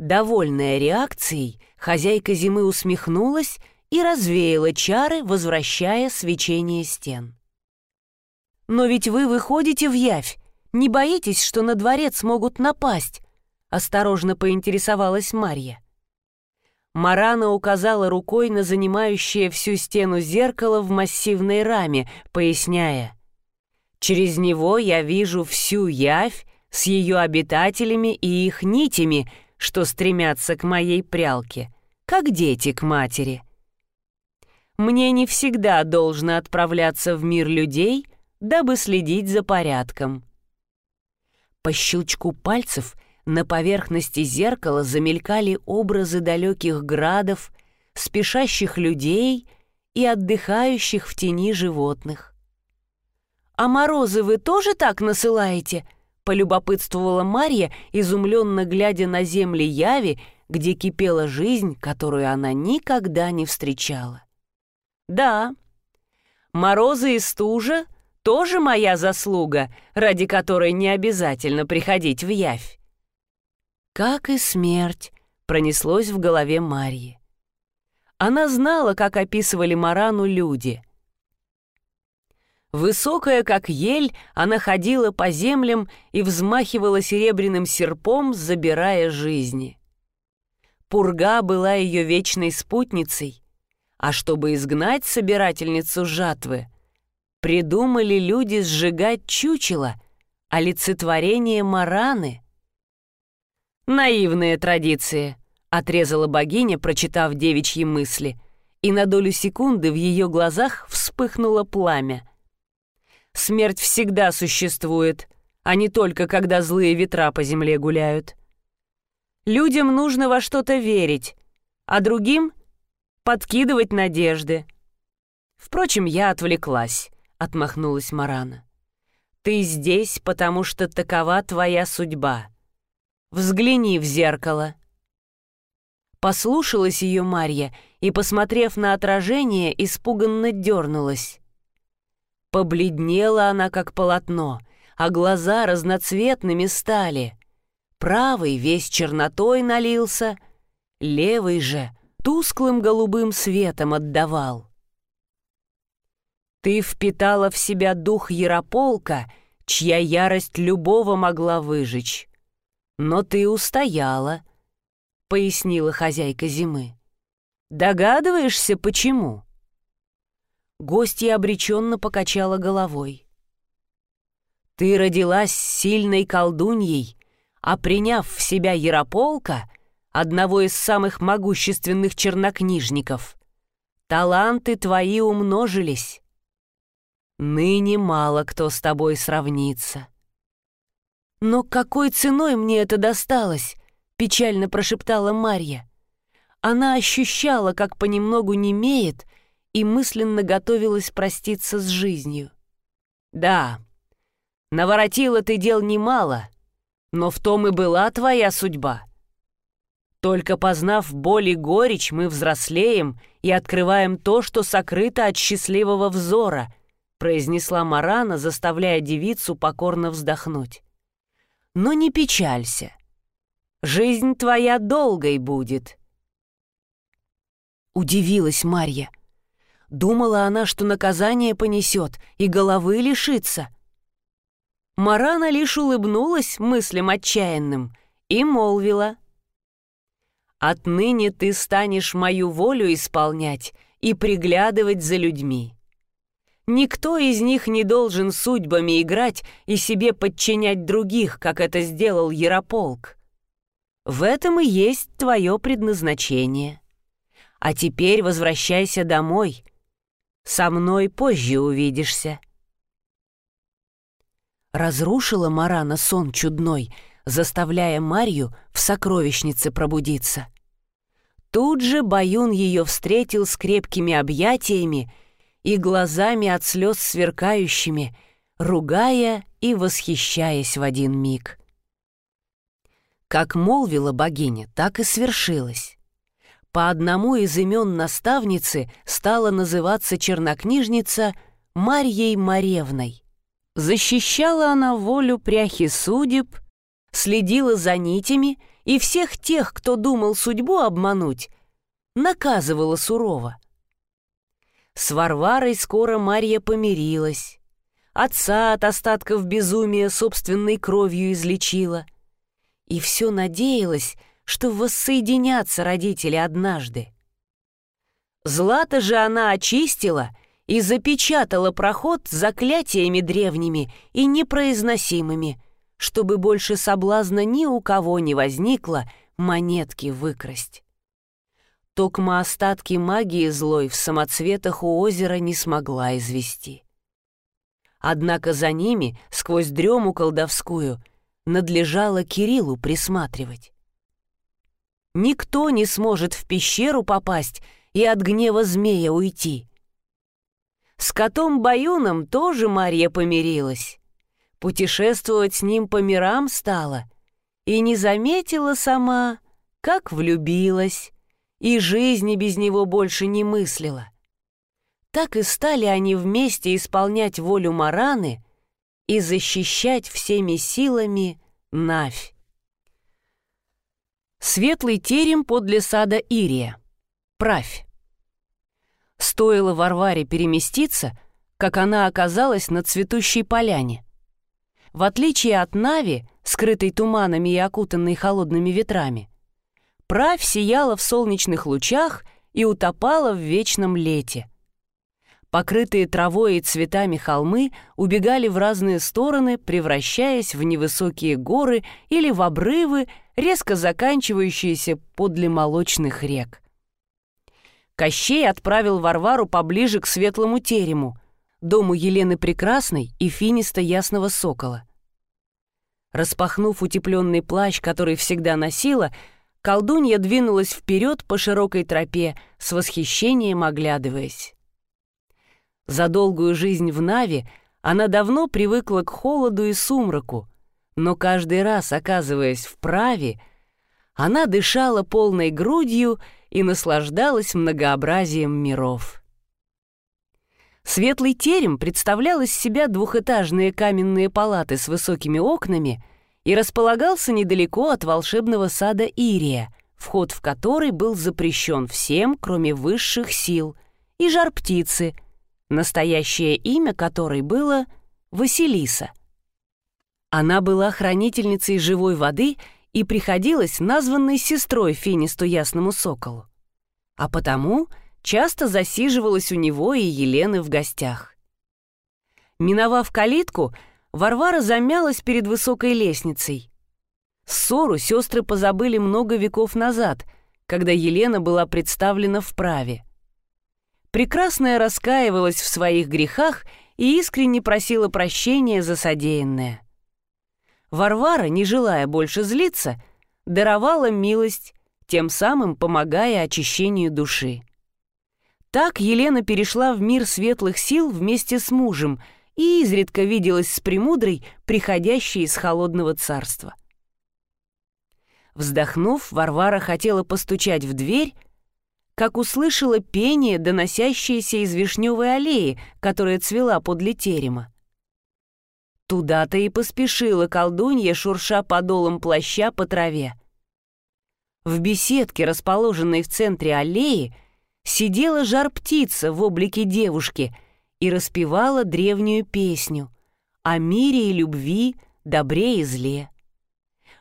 Довольная реакцией, хозяйка зимы усмехнулась и развеяла чары, возвращая свечение стен. «Но ведь вы выходите в явь. Не боитесь, что на дворец могут напасть?» — осторожно поинтересовалась Марья. Марана указала рукой на занимающее всю стену зеркало в массивной раме, поясняя. «Через него я вижу всю явь с ее обитателями и их нитями, что стремятся к моей прялке, как дети к матери. Мне не всегда должно отправляться в мир людей, дабы следить за порядком. По щелчку пальцев на поверхности зеркала замелькали образы далеких градов, спешащих людей и отдыхающих в тени животных. «А морозы вы тоже так насылаете?» — полюбопытствовала Марья, изумленно глядя на земли Яви, где кипела жизнь, которую она никогда не встречала. «Да, морозы и стужа — тоже моя заслуга, ради которой не обязательно приходить в Явь. Как и смерть пронеслось в голове Марьи. Она знала, как описывали Марану люди. Высокая, как ель, она ходила по землям и взмахивала серебряным серпом, забирая жизни. Пурга была ее вечной спутницей, а чтобы изгнать собирательницу жатвы, придумали люди сжигать чучело, олицетворение Мараны — «Наивные традиции», — отрезала богиня, прочитав девичьи мысли, и на долю секунды в ее глазах вспыхнуло пламя. «Смерть всегда существует, а не только когда злые ветра по земле гуляют. Людям нужно во что-то верить, а другим — подкидывать надежды». «Впрочем, я отвлеклась», — отмахнулась Марана. «Ты здесь, потому что такова твоя судьба». Взгляни в зеркало». Послушалась ее Марья и, посмотрев на отражение, испуганно дернулась. Побледнела она, как полотно, а глаза разноцветными стали. Правый весь чернотой налился, левый же тусклым голубым светом отдавал. Ты впитала в себя дух Ярополка, чья ярость любого могла выжечь. «Но ты устояла», — пояснила хозяйка зимы. «Догадываешься, почему?» Гостья обреченно покачала головой. «Ты родилась сильной колдуньей, а приняв в себя Ярополка, одного из самых могущественных чернокнижников, таланты твои умножились. Ныне мало кто с тобой сравнится. «Но какой ценой мне это досталось?» — печально прошептала Марья. Она ощущала, как понемногу немеет, и мысленно готовилась проститься с жизнью. «Да, наворотила ты дел немало, но в том и была твоя судьба. Только познав боль и горечь, мы взрослеем и открываем то, что сокрыто от счастливого взора», произнесла Марана, заставляя девицу покорно вздохнуть но не печалься. Жизнь твоя долгой будет». Удивилась Марья. Думала она, что наказание понесет и головы лишится. Марана лишь улыбнулась мыслям отчаянным и молвила. «Отныне ты станешь мою волю исполнять и приглядывать за людьми. Никто из них не должен судьбами играть и себе подчинять других, как это сделал Ярополк. В этом и есть твое предназначение. А теперь возвращайся домой. Со мной позже увидишься. Разрушила Марана сон чудной, заставляя Марью в сокровищнице пробудиться. Тут же Баюн ее встретил с крепкими объятиями и глазами от слез сверкающими, ругая и восхищаясь в один миг. Как молвила богиня, так и свершилось. По одному из имен наставницы стала называться чернокнижница Марьей Маревной. Защищала она волю пряхи судеб, следила за нитями и всех тех, кто думал судьбу обмануть, наказывала сурово. С Варварой скоро Марья помирилась. Отца от остатков безумия собственной кровью излечила. И все надеялась, что воссоединятся родители однажды. Злато же она очистила и запечатала проход заклятиями древними и непроизносимыми, чтобы больше соблазна ни у кого не возникло монетки выкрасть. Токма остатки магии злой в самоцветах у озера не смогла извести. Однако за ними, сквозь дрему колдовскую, надлежало Кириллу присматривать. Никто не сможет в пещеру попасть и от гнева змея уйти. С котом Баюном тоже Марья помирилась. Путешествовать с ним по мирам стала и не заметила сама, как влюбилась, и жизни без него больше не мыслила. Так и стали они вместе исполнять волю Мараны и защищать всеми силами Навь. Светлый терем подле сада Ирия. Правь. Стоило Варваре переместиться, как она оказалась на цветущей поляне. В отличие от Нави, скрытой туманами и окутанной холодными ветрами, правь сияла в солнечных лучах и утопала в вечном лете. Покрытые травой и цветами холмы убегали в разные стороны, превращаясь в невысокие горы или в обрывы, резко заканчивающиеся подле молочных рек. Кощей отправил Варвару поближе к светлому терему, дому Елены Прекрасной и финиста Ясного Сокола. Распахнув утепленный плащ, который всегда носила, колдунья двинулась вперед по широкой тропе, с восхищением оглядываясь. За долгую жизнь в Нави она давно привыкла к холоду и сумраку, но каждый раз, оказываясь в праве, она дышала полной грудью и наслаждалась многообразием миров. Светлый терем представлял из себя двухэтажные каменные палаты с высокими окнами и располагался недалеко от волшебного сада Ирия, вход в который был запрещен всем, кроме высших сил, и жар-птицы — настоящее имя которой было Василиса. Она была хранительницей живой воды и приходилась названной сестрой Финисту Ясному Соколу, а потому часто засиживалась у него и Елены в гостях. Миновав калитку, Варвара замялась перед высокой лестницей. Ссору сестры позабыли много веков назад, когда Елена была представлена в праве. Прекрасная раскаивалась в своих грехах и искренне просила прощения за содеянное. Варвара, не желая больше злиться, даровала милость, тем самым помогая очищению души. Так Елена перешла в мир светлых сил вместе с мужем и изредка виделась с премудрой, приходящей из холодного царства. Вздохнув, Варвара хотела постучать в дверь, как услышала пение, доносящееся из вишневой аллеи, которая цвела подле терема. Туда-то и поспешила колдунья, шурша подолом плаща по траве. В беседке, расположенной в центре аллеи, сидела жар-птица в облике девушки и распевала древнюю песню о мире и любви, добре и зле.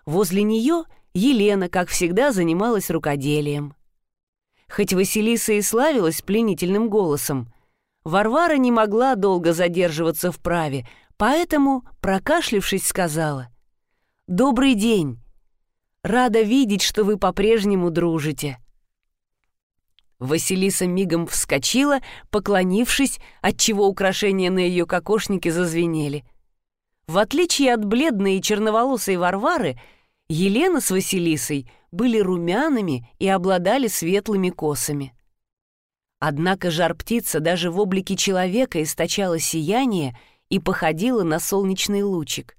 Возле нее Елена, как всегда, занималась рукоделием. Хоть Василиса и славилась пленительным голосом, Варвара не могла долго задерживаться в праве, поэтому, прокашлившись, сказала «Добрый день! Рада видеть, что вы по-прежнему дружите». Василиса мигом вскочила, поклонившись, отчего украшения на ее кокошнике зазвенели. В отличие от бледной и черноволосой Варвары, Елена с Василисой были румяными и обладали светлыми косами. Однако жар-птица даже в облике человека источала сияние и походила на солнечный лучик.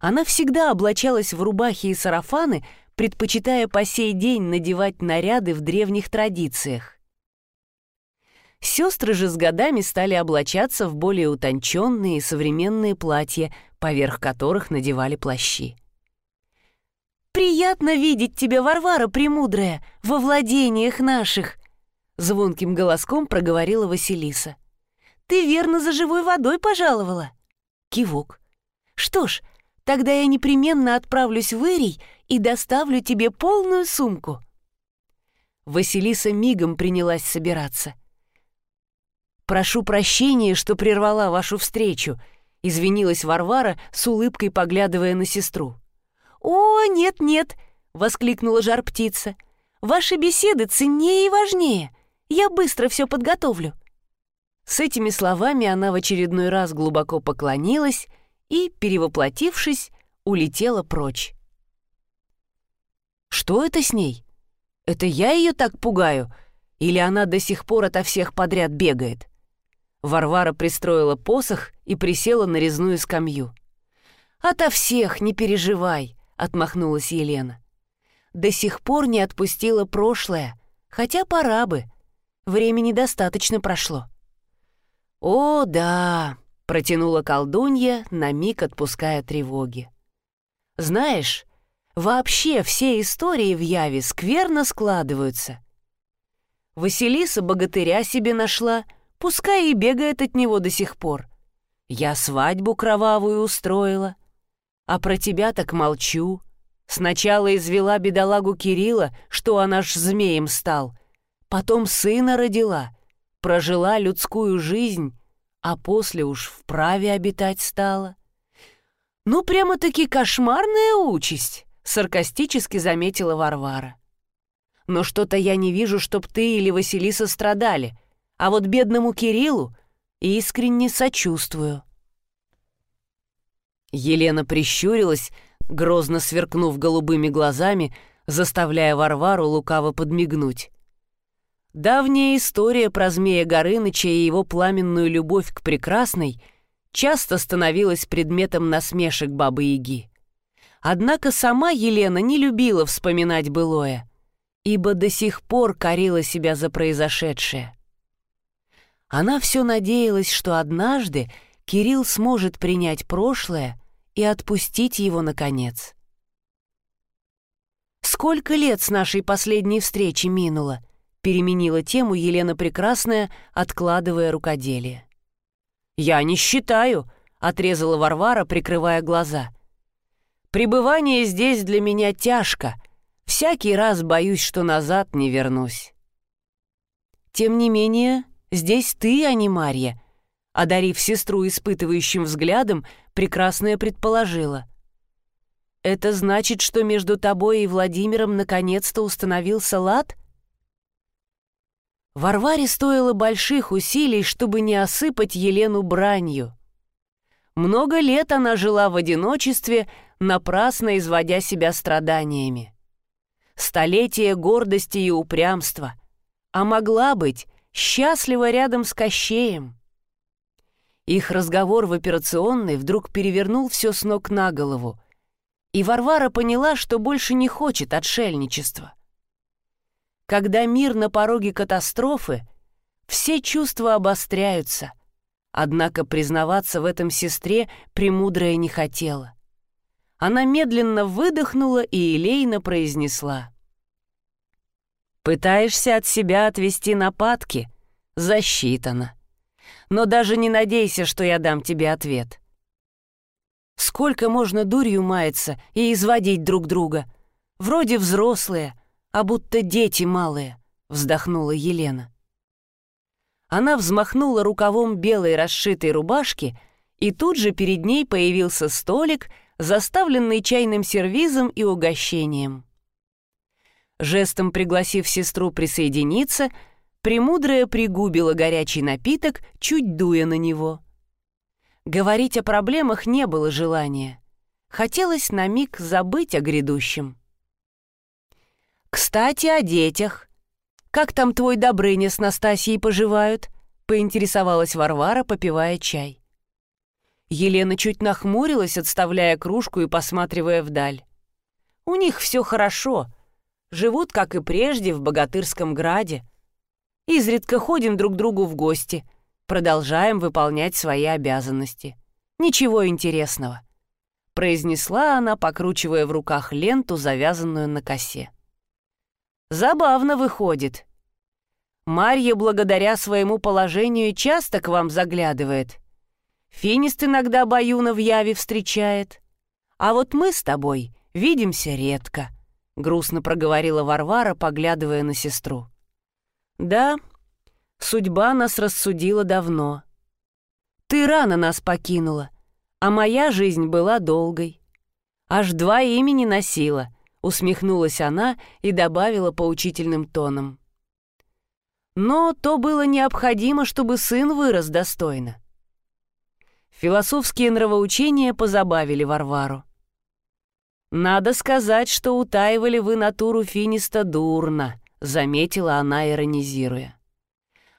Она всегда облачалась в рубахи и сарафаны, предпочитая по сей день надевать наряды в древних традициях. Сестры же с годами стали облачаться в более утонченные современные платья, поверх которых надевали плащи. «Приятно видеть тебя, Варвара Премудрая, во владениях наших!» Звонким голоском проговорила Василиса. «Ты верно за живой водой пожаловала?» Кивок. «Что ж, тогда я непременно отправлюсь в Ирий и доставлю тебе полную сумку». Василиса мигом принялась собираться. «Прошу прощения, что прервала вашу встречу», — извинилась Варвара с улыбкой, поглядывая на сестру. «О, нет-нет, — воскликнула жар-птица. «Ваши беседы ценнее и важнее. Я быстро все подготовлю». С этими словами она в очередной раз глубоко поклонилась и, перевоплотившись, улетела прочь. «Что это с ней? Это я ее так пугаю? Или она до сих пор ото всех подряд бегает?» Варвара пристроила посох и присела на резную скамью. «Ото всех, не переживай», — отмахнулась Елена. «До сих пор не отпустила прошлое, хотя пора бы. Времени достаточно прошло». «О, да», — протянула колдунья, на миг отпуская тревоги. «Знаешь, вообще все истории в Яве скверно складываются. Василиса богатыря себе нашла — Пускай и бегает от него до сих пор. Я свадьбу кровавую устроила. А про тебя так молчу. Сначала извела бедолагу Кирилла, что он аж змеем стал. Потом сына родила, прожила людскую жизнь, а после уж вправе обитать стала. «Ну, прямо-таки кошмарная участь», — саркастически заметила Варвара. «Но что-то я не вижу, чтоб ты или Василиса страдали. А вот бедному Кириллу искренне сочувствую. Елена прищурилась, грозно сверкнув голубыми глазами, заставляя Варвару лукаво подмигнуть. Давняя история про змея Горыныча и его пламенную любовь к прекрасной часто становилась предметом насмешек Бабы-Яги. Однако сама Елена не любила вспоминать былое, ибо до сих пор корила себя за произошедшее. Она все надеялась, что однажды Кирилл сможет принять прошлое и отпустить его наконец. «Сколько лет с нашей последней встречи минуло?» — переменила тему Елена Прекрасная, откладывая рукоделие. «Я не считаю», — отрезала Варвара, прикрывая глаза. «Пребывание здесь для меня тяжко. Всякий раз боюсь, что назад не вернусь». Тем не менее, Здесь ты, а не Марья», — одарив сестру испытывающим взглядом, прекрасная предположила. «Это значит, что между тобой и Владимиром наконец-то установился лад?» Варваре стоило больших усилий, чтобы не осыпать Елену бранью. Много лет она жила в одиночестве, напрасно изводя себя страданиями. Столетие гордости и упрямства. А могла быть счастлива рядом с Кощеем. Их разговор в операционной вдруг перевернул все с ног на голову, и Варвара поняла, что больше не хочет отшельничества. Когда мир на пороге катастрофы, все чувства обостряются, однако признаваться в этом сестре премудрая не хотела. Она медленно выдохнула и елейно произнесла. Пытаешься от себя отвести нападки? Засчитано. Но даже не надейся, что я дам тебе ответ. Сколько можно дурью маяться и изводить друг друга? Вроде взрослые, а будто дети малые, вздохнула Елена. Она взмахнула рукавом белой расшитой рубашки, и тут же перед ней появился столик, заставленный чайным сервизом и угощением. Жестом пригласив сестру присоединиться, Премудрая пригубила горячий напиток, чуть дуя на него. Говорить о проблемах не было желания. Хотелось на миг забыть о грядущем. «Кстати, о детях. Как там твой Добрыня с Настасьей поживают?» — поинтересовалась Варвара, попивая чай. Елена чуть нахмурилась, отставляя кружку и посматривая вдаль. «У них все хорошо», Живут, как и прежде, в Богатырском граде. Изредка ходим друг другу в гости, продолжаем выполнять свои обязанности. Ничего интересного», — произнесла она, покручивая в руках ленту, завязанную на косе. «Забавно выходит. Марья благодаря своему положению часто к вам заглядывает. Финист иногда Баюна в яве встречает. А вот мы с тобой видимся редко». — грустно проговорила Варвара, поглядывая на сестру. «Да, судьба нас рассудила давно. Ты рано нас покинула, а моя жизнь была долгой. Аж два имени носила, усмехнулась она и добавила поучительным тоном. Но то было необходимо, чтобы сын вырос достойно. Философские нравоучения позабавили Варвару. «Надо сказать, что утаивали вы натуру Финиста дурно», — заметила она, иронизируя.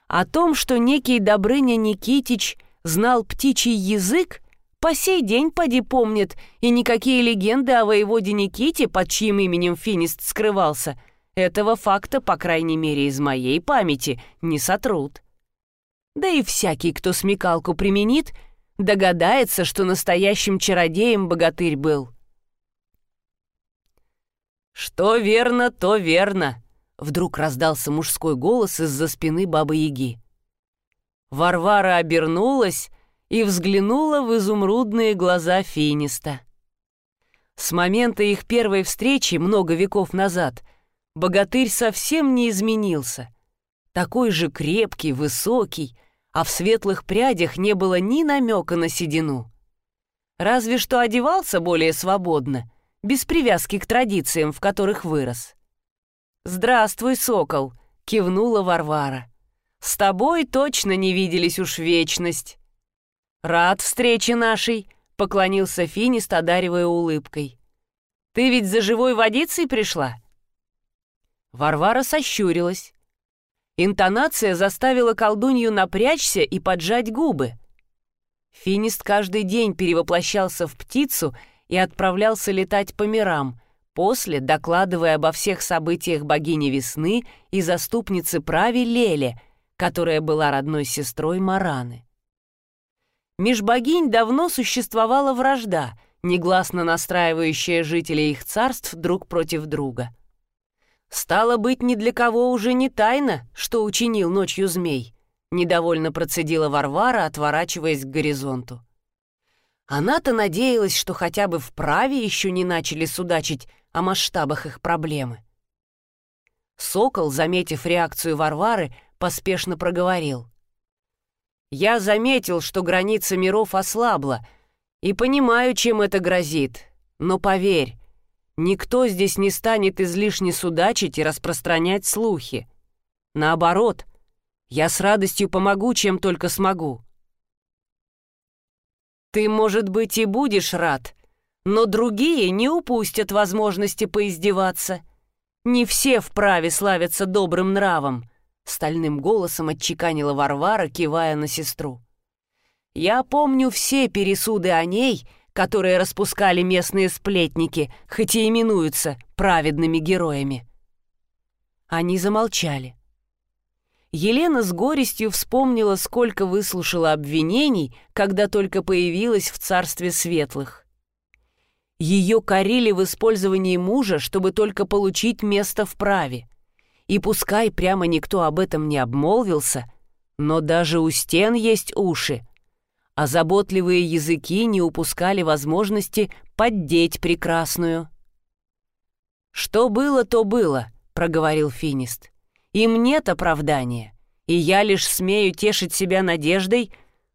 О том, что некий Добрыня Никитич знал птичий язык, по сей день поди помнит, и никакие легенды о воеводе Никите, под чьим именем Финист скрывался, этого факта, по крайней мере, из моей памяти, не сотрут. Да и всякий, кто смекалку применит, догадается, что настоящим чародеем богатырь был. «Что верно, то верно», — вдруг раздался мужской голос из-за спины Бабы-Яги. Варвара обернулась и взглянула в изумрудные глаза Финиста. С момента их первой встречи много веков назад богатырь совсем не изменился. Такой же крепкий, высокий, а в светлых прядях не было ни намека на седину. Разве что одевался более свободно, без привязки к традициям, в которых вырос. «Здравствуй, сокол!» — кивнула Варвара. «С тобой точно не виделись уж вечность». «Рад встрече нашей», — поклонился Финист, одаривая улыбкой. «Ты ведь за живой водицей пришла?» Варвара сощурилась. Интонация заставила колдунью напрячься и поджать губы. Финист каждый день перевоплощался в птицу и отправлялся летать по мирам, после докладывая обо всех событиях богини весны и заступницы прави Леле, которая была родной сестрой Мараны. Меж богинь давно существовала вражда, негласно настраивающая жителей их царств друг против друга — «Стало быть, ни для кого уже не тайна, что учинил ночью змей», — недовольно процедила Варвара, отворачиваясь к горизонту. Она-то надеялась, что хотя бы вправе еще не начали судачить о масштабах их проблемы. Сокол, заметив реакцию Варвары, поспешно проговорил. «Я заметил, что граница миров ослабла, и понимаю, чем это грозит. Но поверь, Никто здесь не станет излишне судачить и распространять слухи. Наоборот, я с радостью помогу, чем только смогу. Ты, может быть, и будешь рад, но другие не упустят возможности поиздеваться. Не все вправе славятся добрым нравом, стальным голосом отчеканила Варвара, кивая на сестру. Я помню все пересуды о ней — которые распускали местные сплетники, хоть и именуются праведными героями. Они замолчали. Елена с горестью вспомнила, сколько выслушала обвинений, когда только появилась в царстве светлых. Ее корили в использовании мужа, чтобы только получить место в праве. И пускай прямо никто об этом не обмолвился, но даже у стен есть уши, а заботливые языки не упускали возможности поддеть прекрасную. «Что было, то было», — проговорил Финист. «Им нет оправдания, и я лишь смею тешить себя надеждой,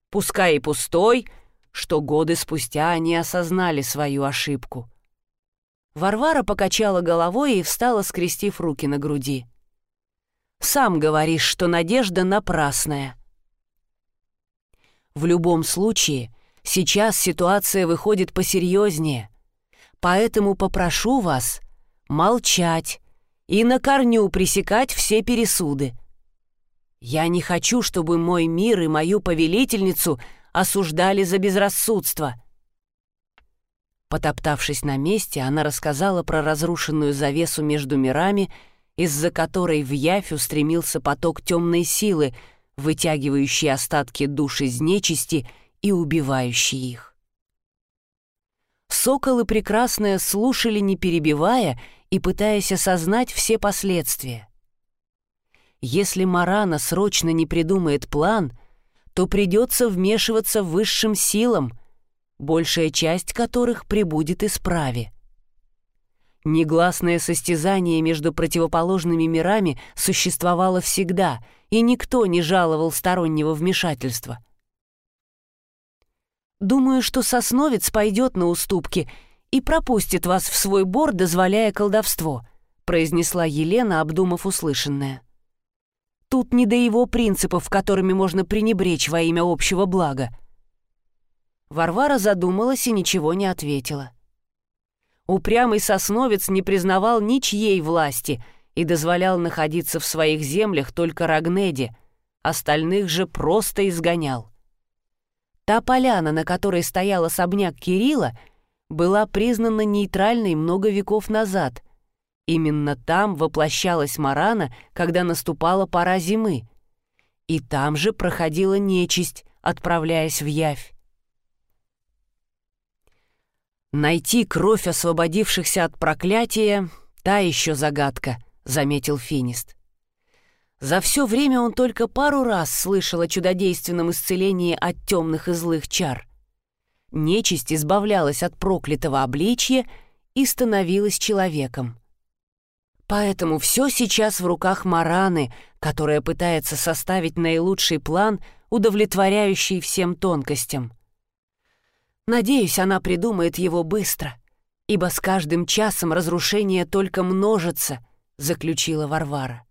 пускай и пустой, что годы спустя они осознали свою ошибку». Варвара покачала головой и встала, скрестив руки на груди. «Сам говоришь, что надежда напрасная. В любом случае, сейчас ситуация выходит посерьезнее. Поэтому попрошу вас молчать и на корню пресекать все пересуды. Я не хочу, чтобы мой мир и мою повелительницу осуждали за безрассудство. Потоптавшись на месте, она рассказала про разрушенную завесу между мирами, из-за которой в явь устремился поток темной силы — вытягивающий остатки душ из нечисти и убивающий их. Соколы прекрасные слушали, не перебивая и пытаясь осознать все последствия. Если Марана срочно не придумает план, то придется вмешиваться высшим силам, большая часть которых прибудет исправе. Негласное состязание между противоположными мирами существовало всегда — и никто не жаловал стороннего вмешательства. Думаю, что Сосновец пойдет на уступки и пропустит вас в свой бор, дозволяя колдовство», произнесла Елена, обдумав услышанное. «Тут не до его принципов, которыми можно пренебречь во имя общего блага». Варвара задумалась и ничего не ответила. Упрямый сосновец не признавал ничьей власти и дозволял находиться в своих землях только Рагнеде, остальных же просто изгонял. Та поляна, на которой стоял особняк Кирилла, была признана нейтральной много веков назад. Именно там воплощалась Марана, когда наступала пора зимы. И там же проходила нечисть, отправляясь в Явь. «Найти кровь освободившихся от проклятия — та еще загадка», — заметил Финист. За все время он только пару раз слышал о чудодейственном исцелении от темных и злых чар. Нечисть избавлялась от проклятого обличья и становилась человеком. Поэтому все сейчас в руках Мараны, которая пытается составить наилучший план, удовлетворяющий всем тонкостям. Надеюсь, она придумает его быстро, ибо с каждым часом разрушение только множится, заключила Варвара.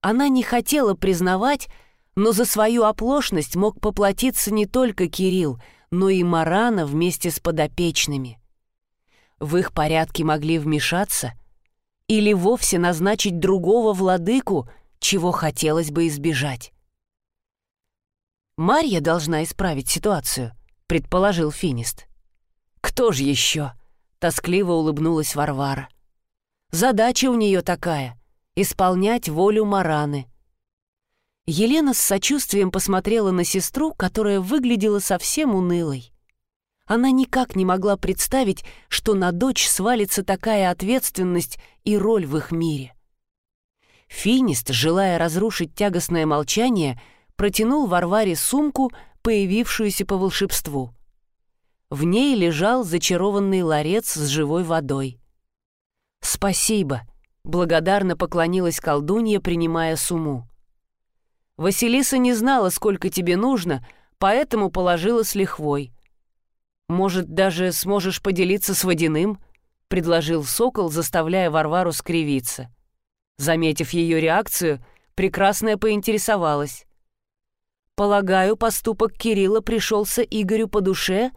Она не хотела признавать, но за свою оплошность мог поплатиться не только Кирилл, но и Марана вместе с подопечными. В их порядке могли вмешаться или вовсе назначить другого владыку, чего хотелось бы избежать. Марья должна исправить ситуацию —— предположил Финист. «Кто же еще?» — тоскливо улыбнулась Варвара. «Задача у нее такая — исполнять волю Мараны». Елена с сочувствием посмотрела на сестру, которая выглядела совсем унылой. Она никак не могла представить, что на дочь свалится такая ответственность и роль в их мире. Финист, желая разрушить тягостное молчание, протянул Варваре сумку, появившуюся по волшебству. В ней лежал зачарованный ларец с живой водой. «Спасибо», — благодарно поклонилась колдунья, принимая сумму. «Василиса не знала, сколько тебе нужно, поэтому положила с лихвой. Может, даже сможешь поделиться с водяным?» — предложил сокол, заставляя Варвару скривиться. Заметив ее реакцию, прекрасная поинтересовалась. Полагаю, поступок Кирилла пришелся Игорю по душе?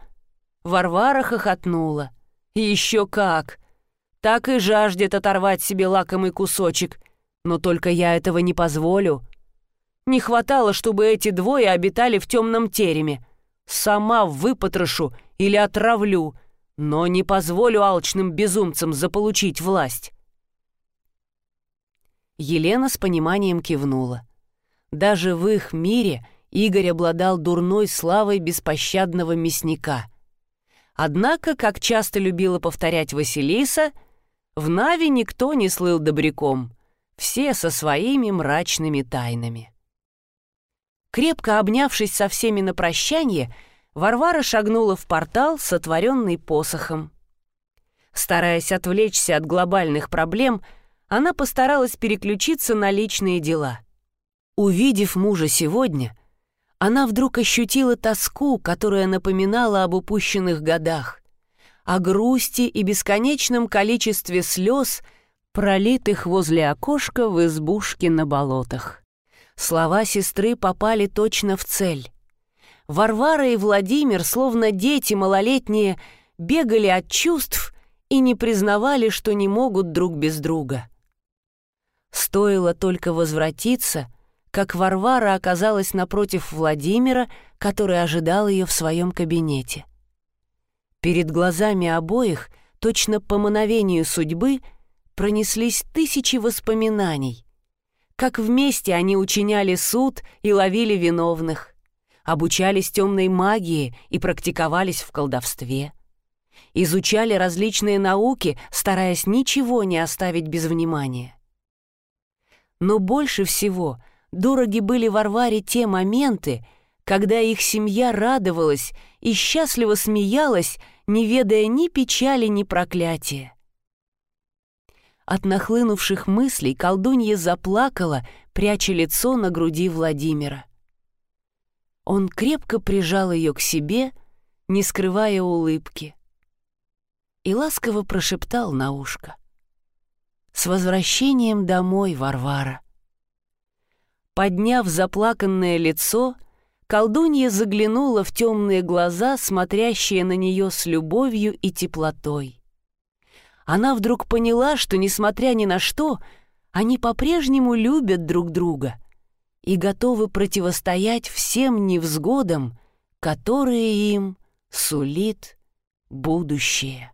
Варвара хохотнула. Еще как! Так и жаждет оторвать себе лакомый кусочек. Но только я этого не позволю. Не хватало, чтобы эти двое обитали в темном тереме. Сама выпотрошу или отравлю, но не позволю алчным безумцам заполучить власть. Елена с пониманием кивнула. Даже в их мире — Игорь обладал дурной славой беспощадного мясника. Однако, как часто любила повторять Василиса, в Нави никто не слыл добряком, все со своими мрачными тайнами. Крепко обнявшись со всеми на прощание, Варвара шагнула в портал, сотворенный посохом. Стараясь отвлечься от глобальных проблем, она постаралась переключиться на личные дела. Увидев мужа сегодня, она вдруг ощутила тоску, которая напоминала об упущенных годах, о грусти и бесконечном количестве слез, пролитых возле окошка в избушке на болотах. Слова сестры попали точно в цель. Варвара и Владимир, словно дети малолетние, бегали от чувств и не признавали, что не могут друг без друга. Стоило только возвратиться — как Варвара оказалась напротив Владимира, который ожидал ее в своем кабинете. Перед глазами обоих, точно по мановению судьбы, пронеслись тысячи воспоминаний. Как вместе они учиняли суд и ловили виновных, обучались темной магии и практиковались в колдовстве, изучали различные науки, стараясь ничего не оставить без внимания. Но больше всего дороги были Варваре те моменты, когда их семья радовалась и счастливо смеялась, не ведая ни печали, ни проклятия. От нахлынувших мыслей колдунья заплакала, пряча лицо на груди Владимира. Он крепко прижал ее к себе, не скрывая улыбки. и ласково прошептал на ушко. «С возвращением домой, Варвара!» Подняв заплаканное лицо, колдунья заглянула в темные глаза, смотрящие на нее с любовью и теплотой. Она вдруг поняла, что, несмотря ни на что, они по-прежнему любят друг друга и готовы противостоять всем невзгодам, которые им сулит будущее.